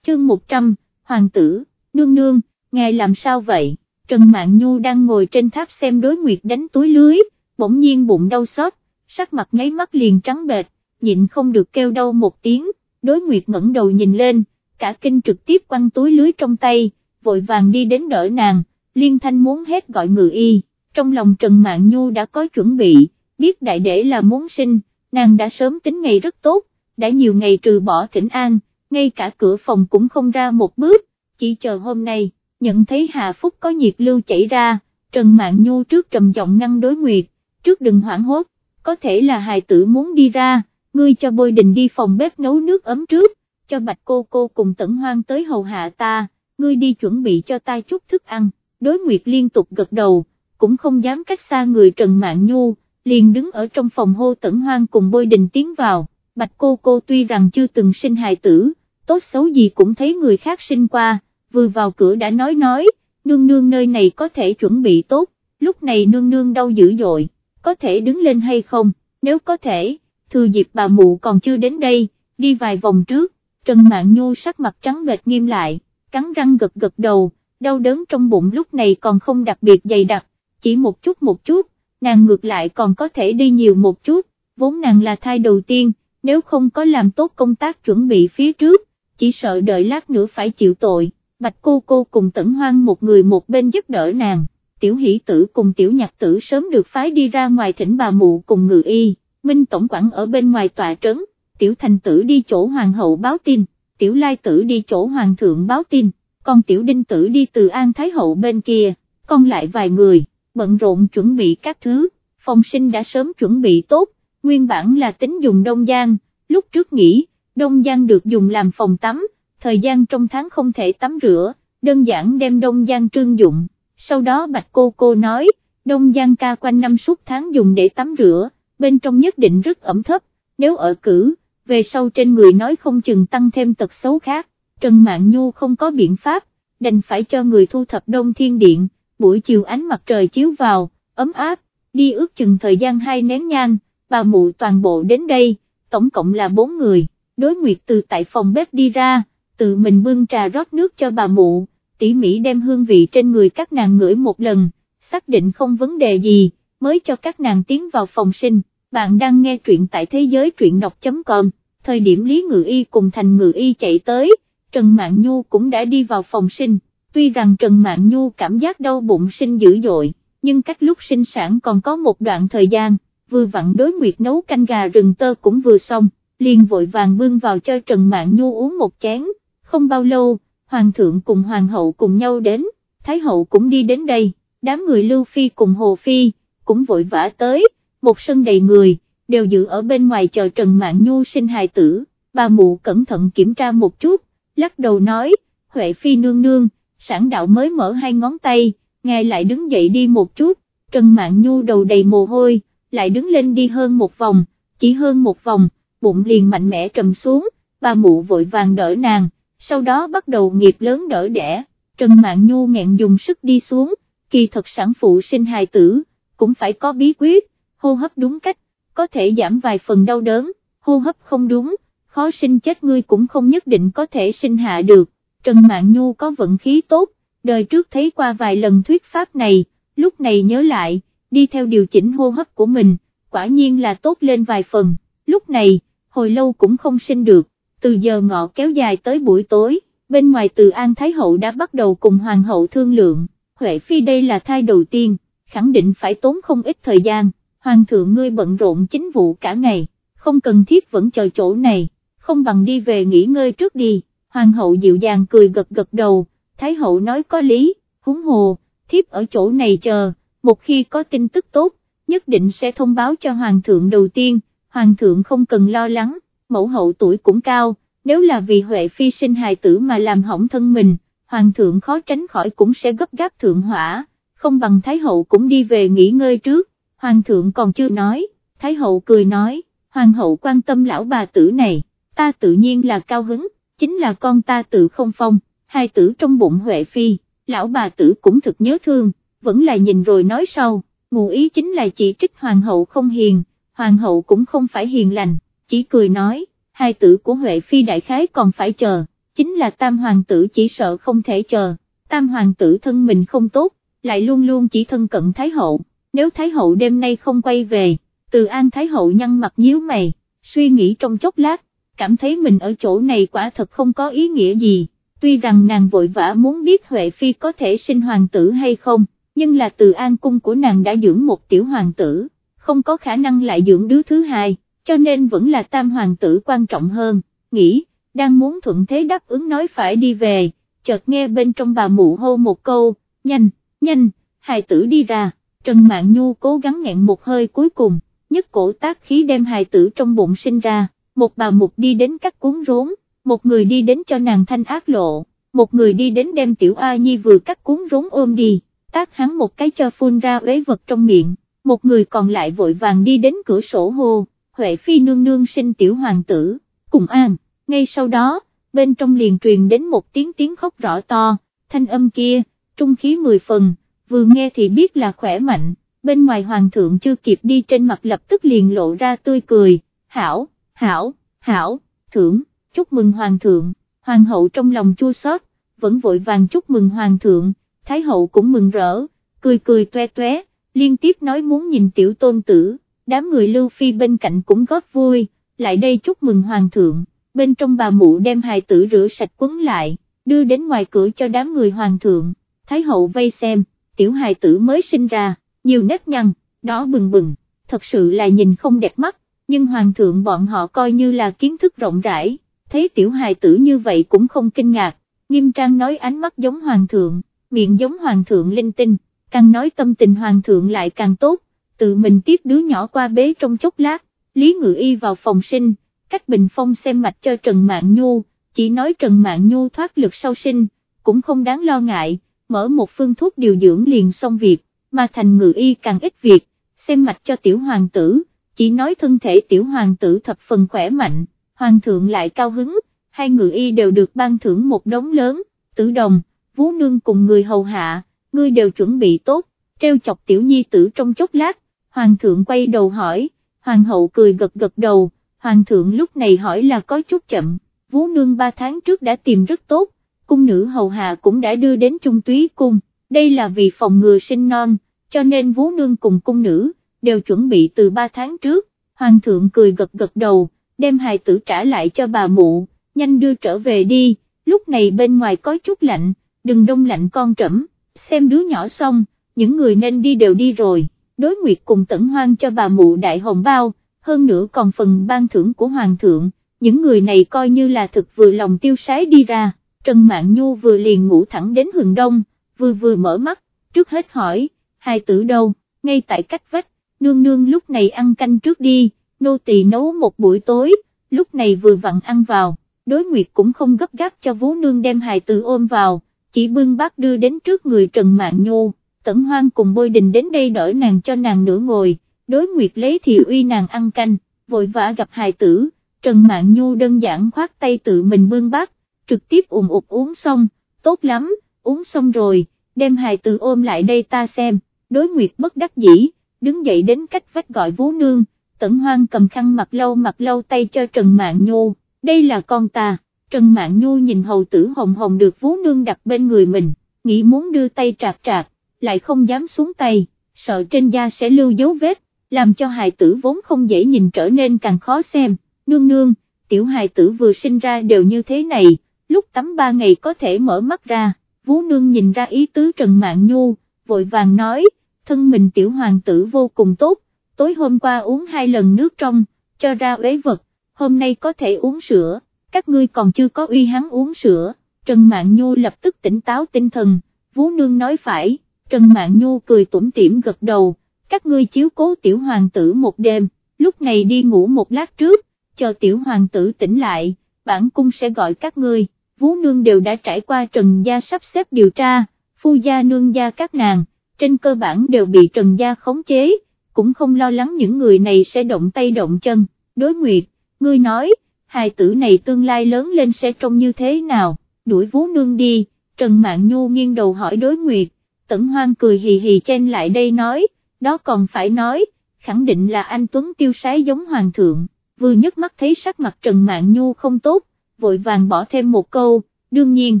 Chương 100, Hoàng tử, nương nương, ngài làm sao vậy? Trần Mạn Nhu đang ngồi trên tháp xem đối nguyệt đánh túi lưới, bỗng nhiên bụng đau xót, sắc mặt nháy mắt liền trắng bệch, nhịn không được kêu đau một tiếng, đối nguyệt ngẩng đầu nhìn lên, cả kinh trực tiếp quăng túi lưới trong tay, vội vàng đi đến đỡ nàng, liên thanh muốn hết gọi ngự y, trong lòng Trần Mạn Nhu đã có chuẩn bị, biết đại đệ là muốn sinh, nàng đã sớm tính ngày rất tốt, đã nhiều ngày trừ bỏ thỉnh an, ngay cả cửa phòng cũng không ra một bước, chỉ chờ hôm nay, nhận thấy Hà Phúc có nhiệt lưu chảy ra, Trần Mạn Nhu trước trầm giọng ngăn đối nguyệt, trước đừng hoảng hốt, có thể là hài tử muốn đi ra, ngươi cho bôi đình đi phòng bếp nấu nước ấm trước, cho bạch cô cô cùng tẩn hoang tới hầu hạ ta, ngươi đi chuẩn bị cho ta chút thức ăn, đối nguyệt liên tục gật đầu, cũng không dám cách xa người Trần Mạn Nhu, liền đứng ở trong phòng hô tẩn hoang cùng bôi đình tiến vào, bạch cô cô tuy rằng chưa từng sinh hài tử, tốt xấu gì cũng thấy người khác sinh qua, vừa vào cửa đã nói nói, nương nương nơi này có thể chuẩn bị tốt, lúc này nương nương đau dữ dội, có thể đứng lên hay không, nếu có thể, thừa dịp bà mụ còn chưa đến đây, đi vài vòng trước, Trần Mạn Nhu sắc mặt trắng bệch nghiêm lại, cắn răng gật gật đầu, đau đớn trong bụng lúc này còn không đặc biệt dày đặc, chỉ một chút một chút, nàng ngược lại còn có thể đi nhiều một chút, vốn nàng là thai đầu tiên, nếu không có làm tốt công tác chuẩn bị phía trước, chỉ sợ đợi lát nữa phải chịu tội, bạch cô cô cùng tẩn hoang một người một bên giúp đỡ nàng, tiểu hỷ tử cùng tiểu nhạc tử sớm được phái đi ra ngoài thỉnh bà mụ cùng ngự y, minh tổng quản ở bên ngoài tòa trấn, tiểu thành tử đi chỗ hoàng hậu báo tin, tiểu lai tử đi chỗ hoàng thượng báo tin, còn tiểu đinh tử đi từ An Thái Hậu bên kia, còn lại vài người, bận rộn chuẩn bị các thứ, phòng sinh đã sớm chuẩn bị tốt, nguyên bản là tính dùng đông giang, lúc trước nghĩ, đông giang được dùng làm phòng tắm, thời gian trong tháng không thể tắm rửa, đơn giản đem đông giang trương dụng, sau đó bạch cô cô nói, đông giang ca quanh năm suốt tháng dùng để tắm rửa, bên trong nhất định rất ẩm thấp, nếu ở cử, về sau trên người nói không chừng tăng thêm tật xấu khác, Trần Mạn Nhu không có biện pháp, đành phải cho người thu thập đông thiên điện, buổi chiều ánh mặt trời chiếu vào, ấm áp, đi ước chừng thời gian hai nén nhang, bà mụ toàn bộ đến đây, tổng cộng là bốn người, đối nguyệt từ tại phòng bếp đi ra, tự mình bưng trà rót nước cho bà mụ, tỉ mỉ đem hương vị trên người các nàng ngửi một lần, xác định không vấn đề gì, mới cho các nàng tiến vào phòng sinh, bạn đang nghe truyện tại thế giới truyện đọc.com, thời điểm Lý Ngự Y cùng Thành Ngự Y chạy tới, Trần Mạn Nhu cũng đã đi vào phòng sinh, tuy rằng Trần Mạn Nhu cảm giác đau bụng sinh dữ dội, nhưng cách lúc sinh sản còn có một đoạn thời gian, vừa vặn đối nguyệt nấu canh gà rừng tơ cũng vừa xong, liền vội vàng bưng vào cho Trần Mạn Nhu uống một chén, không bao lâu, Hoàng thượng cùng Hoàng hậu cùng nhau đến, Thái hậu cũng đi đến đây, đám người Lưu Phi cùng Hồ Phi, cũng vội vã tới, một sân đầy người, đều giữ ở bên ngoài chờ Trần mạng Nhu sinh hài tử, bà mụ cẩn thận kiểm tra một chút, lắc đầu nói, Huệ Phi nương nương, sản đạo mới mở hai ngón tay, ngài lại đứng dậy đi một chút, Trần mạng Nhu đầu đầy mồ hôi, lại đứng lên đi hơn một vòng, chỉ hơn một vòng, bụng liền mạnh mẽ trầm xuống, bà mụ vội vàng đỡ nàng, sau đó bắt đầu nghiệp lớn đỡ đẻ, Trần mạng Nhu nghẹn dùng sức đi xuống, kỳ thật sản phụ sinh hài tử, cũng phải có bí quyết, hô hấp đúng cách, có thể giảm vài phần đau đớn, hô hấp không đúng, khó sinh chết ngươi cũng không nhất định có thể sinh hạ được, Trần Mạn Nhu có vận khí tốt, đời trước thấy qua vài lần thuyết pháp này, lúc này nhớ lại, đi theo điều chỉnh hô hấp của mình, quả nhiên là tốt lên vài phần, lúc này, hồi lâu cũng không sinh được, từ giờ ngọ kéo dài tới buổi tối, bên ngoài từ An Thái Hậu đã bắt đầu cùng Hoàng hậu thương lượng, Huệ Phi đây là thai đầu tiên, khẳng định phải tốn không ít thời gian, Hoàng thượng ngươi bận rộn chính vụ cả ngày, không cần thiết vẫn chờ chỗ này, không bằng đi về nghỉ ngơi trước đi, Hoàng hậu dịu dàng cười gật gật đầu, Thái hậu nói có lý, húng hồ, thiếp ở chỗ này chờ, một khi có tin tức tốt, nhất định sẽ thông báo cho Hoàng thượng đầu tiên, Hoàng thượng không cần lo lắng, mẫu hậu tuổi cũng cao, nếu là vì Huệ Phi sinh hài tử mà làm hỏng thân mình, Hoàng thượng khó tránh khỏi cũng sẽ gấp gáp thượng hỏa, không bằng Thái hậu cũng đi về nghỉ ngơi trước, Hoàng thượng còn chưa nói, Thái hậu cười nói, Hoàng hậu quan tâm lão bà tử này, ta tự nhiên là cao hứng, chính là con ta tự không phong, hai tử trong bụng Huệ Phi, lão bà tử cũng thực nhớ thương, vẫn là nhìn rồi nói sau, ngụ ý chính là chỉ trích Hoàng hậu không hiền, Hoàng hậu cũng không phải hiền lành, chỉ cười nói, hai tử của Huệ Phi đại khái còn phải chờ, chính là tam hoàng tử chỉ sợ không thể chờ, tam hoàng tử thân mình không tốt, lại luôn luôn chỉ thân cận Thái hậu, nếu Thái hậu đêm nay không quay về, từ An Thái hậu nhăn mặt nhíu mày, suy nghĩ trong chốc lát, cảm thấy mình ở chỗ này quả thật không có ý nghĩa gì, tuy rằng nàng vội vã muốn biết Huệ Phi có thể sinh hoàng tử hay không, nhưng là từ An cung của nàng đã dưỡng một tiểu hoàng tử, không có khả năng lại dưỡng đứa thứ hai, cho nên vẫn là tam hoàng tử quan trọng hơn, nghĩ, đang muốn thuận thế đáp ứng nói phải đi về, chợt nghe bên trong bà mụ hô một câu, nhanh, nhanh, hài tử đi ra, Trần Mạn Nhu cố gắng nghẹn một hơi cuối cùng, nhất cổ tác khí đem hài tử trong bụng sinh ra, một bà mục đi đến cắt cuốn rốn, một người đi đến cho nàng thanh ác lộ, một người đi đến đem tiểu A Nhi vừa cắt cuốn rốn ôm đi, tác hắn một cái cho phun ra uế vật trong miệng, một người còn lại vội vàng đi đến cửa sổ hô, Huệ Phi nương nương sinh tiểu hoàng tử, cùng an, ngay sau đó, bên trong liền truyền đến một tiếng tiếng khóc rõ to, thanh âm kia, trung khí mười phần, vừa nghe thì biết là khỏe mạnh, bên ngoài hoàng thượng chưa kịp đi trên mặt lập tức liền lộ ra tươi cười, hảo, hảo, hảo, thưởng, chúc mừng hoàng thượng, hoàng hậu trong lòng chua xót, vẫn vội vàng chúc mừng hoàng thượng, thái hậu cũng mừng rỡ, cười cười toe toé, liên tiếp nói muốn nhìn tiểu tôn tử, đám người lưu phi bên cạnh cũng góp vui, lại đây chúc mừng hoàng thượng, bên trong bà mụ đem hài tử rửa sạch quấn lại, đưa đến ngoài cửa cho đám người hoàng thượng, thái hậu vây xem, tiểu hài tử mới sinh ra, nhiều nếp nhăn, đó bừng bừng, thật sự là nhìn không đẹp mắt, nhưng hoàng thượng bọn họ coi như là kiến thức rộng rãi, thấy tiểu hài tử như vậy cũng không kinh ngạc, nghiêm trang nói ánh mắt giống hoàng thượng, miệng giống hoàng thượng linh tinh, càng nói tâm tình hoàng thượng lại càng tốt, tự mình tiếp đứa nhỏ qua bế trong chốc lát, Lý Ngự Y vào phòng sinh, cách bình phong xem mạch cho Trần mạng Nhu, chỉ nói Trần mạng Nhu thoát lực sau sinh, cũng không đáng lo ngại, mở một phương thuốc điều dưỡng liền xong việc, mà thành Ngự Y càng ít việc, xem mạch cho tiểu hoàng tử, chỉ nói thân thể tiểu hoàng tử thập phần khỏe mạnh, hoàng thượng lại cao hứng, hai Ngự Y đều được ban thưởng một đống lớn, tử đồng, vú nương cùng người hầu hạ, ngươi đều chuẩn bị tốt, treo chọc tiểu nhi tử trong chốc lát, hoàng thượng quay đầu hỏi, hoàng hậu cười gật gật đầu, hoàng thượng lúc này hỏi là có chút chậm, vú nương ba tháng trước đã tìm rất tốt, cung nữ hầu hạ cũng đã đưa đến trung túy cung, đây là vì phòng ngừa sinh non, cho nên vú nương cùng cung nữ, đều chuẩn bị từ ba tháng trước, hoàng thượng cười gật gật đầu, đem hài tử trả lại cho bà mụ, nhanh đưa trở về đi, lúc này bên ngoài có chút lạnh, đừng đông lạnh con trẫm, xem đứa nhỏ xong, những người nên đi đều đi rồi. Đối nguyệt cùng tẩn hoang cho bà mụ đại hồng bao, hơn nữa còn phần ban thưởng của hoàng thượng, những người này coi như là thực vừa lòng tiêu sái đi ra, Trần Mạn Nhu vừa liền ngủ thẳng đến hừng đông, vừa vừa mở mắt, trước hết hỏi, hai tử đâu, ngay tại cách vách, nương nương lúc này ăn canh trước đi, nô tỳ nấu một buổi tối, lúc này vừa vặn ăn vào, đối nguyệt cũng không gấp gáp cho vú nương đem hài tử ôm vào, chỉ bưng bát đưa đến trước người Trần Mạn Nhu. Tẩn Hoang cùng Bôi Đình đến đây đỡ nàng cho nàng nửa ngồi, đối nguyệt lấy thì uy nàng ăn canh, vội vã gặp hài tử, Trần Mạn Nhu đơn giản khoát tay tự mình bưng bát, trực tiếp ùm ụt uống xong, tốt lắm, uống xong rồi, đem hài tử ôm lại đây ta xem, đối nguyệt bất đắc dĩ, đứng dậy đến cách vách gọi vú nương, Tẩn Hoang cầm khăn mặt lâu mặt lâu tay cho Trần Mạn Nhu, đây là con ta, Trần Mạn Nhu nhìn hầu tử hồng hồng được vú nương đặt bên người mình, nghĩ muốn đưa tay trạc trạc, lại không dám xuống tay, sợ trên da sẽ lưu dấu vết, làm cho hài tử vốn không dễ nhìn trở nên càng khó xem, nương nương, tiểu hài tử vừa sinh ra đều như thế này, lúc tắm ba ngày có thể mở mắt ra, vú nương nhìn ra ý tứ Trần Mạn Nhu, vội vàng nói, thân mình tiểu hoàng tử vô cùng tốt, tối hôm qua uống hai lần nước trong, cho ra uế vật, hôm nay có thể uống sữa, các ngươi còn chưa có uy hắn uống sữa, Trần Mạn Nhu lập tức tỉnh táo tinh thần, vú nương nói phải Trần Mạn Nhu cười tủm tỉm gật đầu, các ngươi chiếu cố tiểu hoàng tử một đêm, lúc này đi ngủ một lát trước, chờ tiểu hoàng tử tỉnh lại, bản cung sẽ gọi các ngươi, vú nương đều đã trải qua Trần Gia sắp xếp điều tra, phu gia nương gia các nàng, trên cơ bản đều bị Trần Gia khống chế, cũng không lo lắng những người này sẽ động tay động chân, đối nguyệt, ngươi nói, hài tử này tương lai lớn lên sẽ trông như thế nào, đuổi vú nương đi, Trần Mạn Nhu nghiêng đầu hỏi đối nguyệt, Tẩn Hoang cười hì hì trên lại đây nói, đó còn phải nói, khẳng định là anh Tuấn tiêu sái giống hoàng thượng, vừa nhấc mắt thấy sắc mặt Trần Mạn Nhu không tốt, vội vàng bỏ thêm một câu, đương nhiên,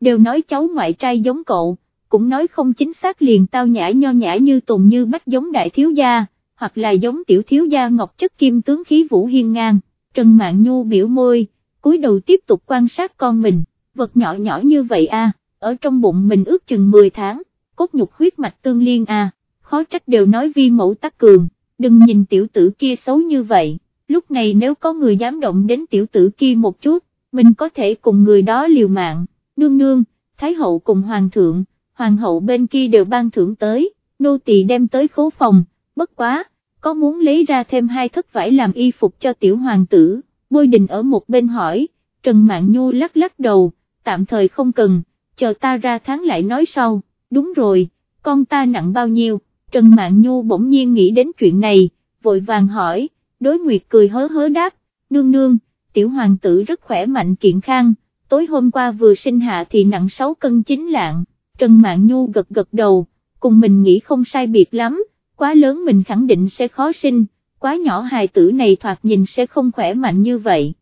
đều nói cháu ngoại trai giống cậu, cũng nói không chính xác liền tao nhã nho nhã như tùng như bách giống đại thiếu gia, hoặc là giống tiểu thiếu gia ngọc chất kim tướng khí vũ hiên ngang, Trần Mạn Nhu biểu môi, cúi đầu tiếp tục quan sát con mình, vật nhỏ nhỏ như vậy à, ở trong bụng mình ước chừng 10 tháng cốt nhục huyết mạch tương liên à, khó trách đều nói vi mẫu tắc cường, đừng nhìn tiểu tử kia xấu như vậy, lúc này nếu có người dám động đến tiểu tử kia một chút, mình có thể cùng người đó liều mạng, nương nương, thái hậu cùng hoàng thượng, hoàng hậu bên kia đều ban thưởng tới, nô tỳ đem tới khố phòng, bất quá, có muốn lấy ra thêm hai thất vải làm y phục cho tiểu hoàng tử, bôi đình ở một bên hỏi, Trần Mạn Nhu lắc lắc đầu, tạm thời không cần, chờ ta ra tháng lại nói sau. Đúng rồi, con ta nặng bao nhiêu, Trần Mạn Nhu bỗng nhiên nghĩ đến chuyện này, vội vàng hỏi, đối nguyệt cười hớ hớ đáp, nương nương, tiểu hoàng tử rất khỏe mạnh kiện khang, tối hôm qua vừa sinh hạ thì nặng 6 cân 9 lạng, Trần Mạn Nhu gật gật đầu, cùng mình nghĩ không sai biệt lắm, quá lớn mình khẳng định sẽ khó sinh, quá nhỏ hài tử này thoạt nhìn sẽ không khỏe mạnh như vậy.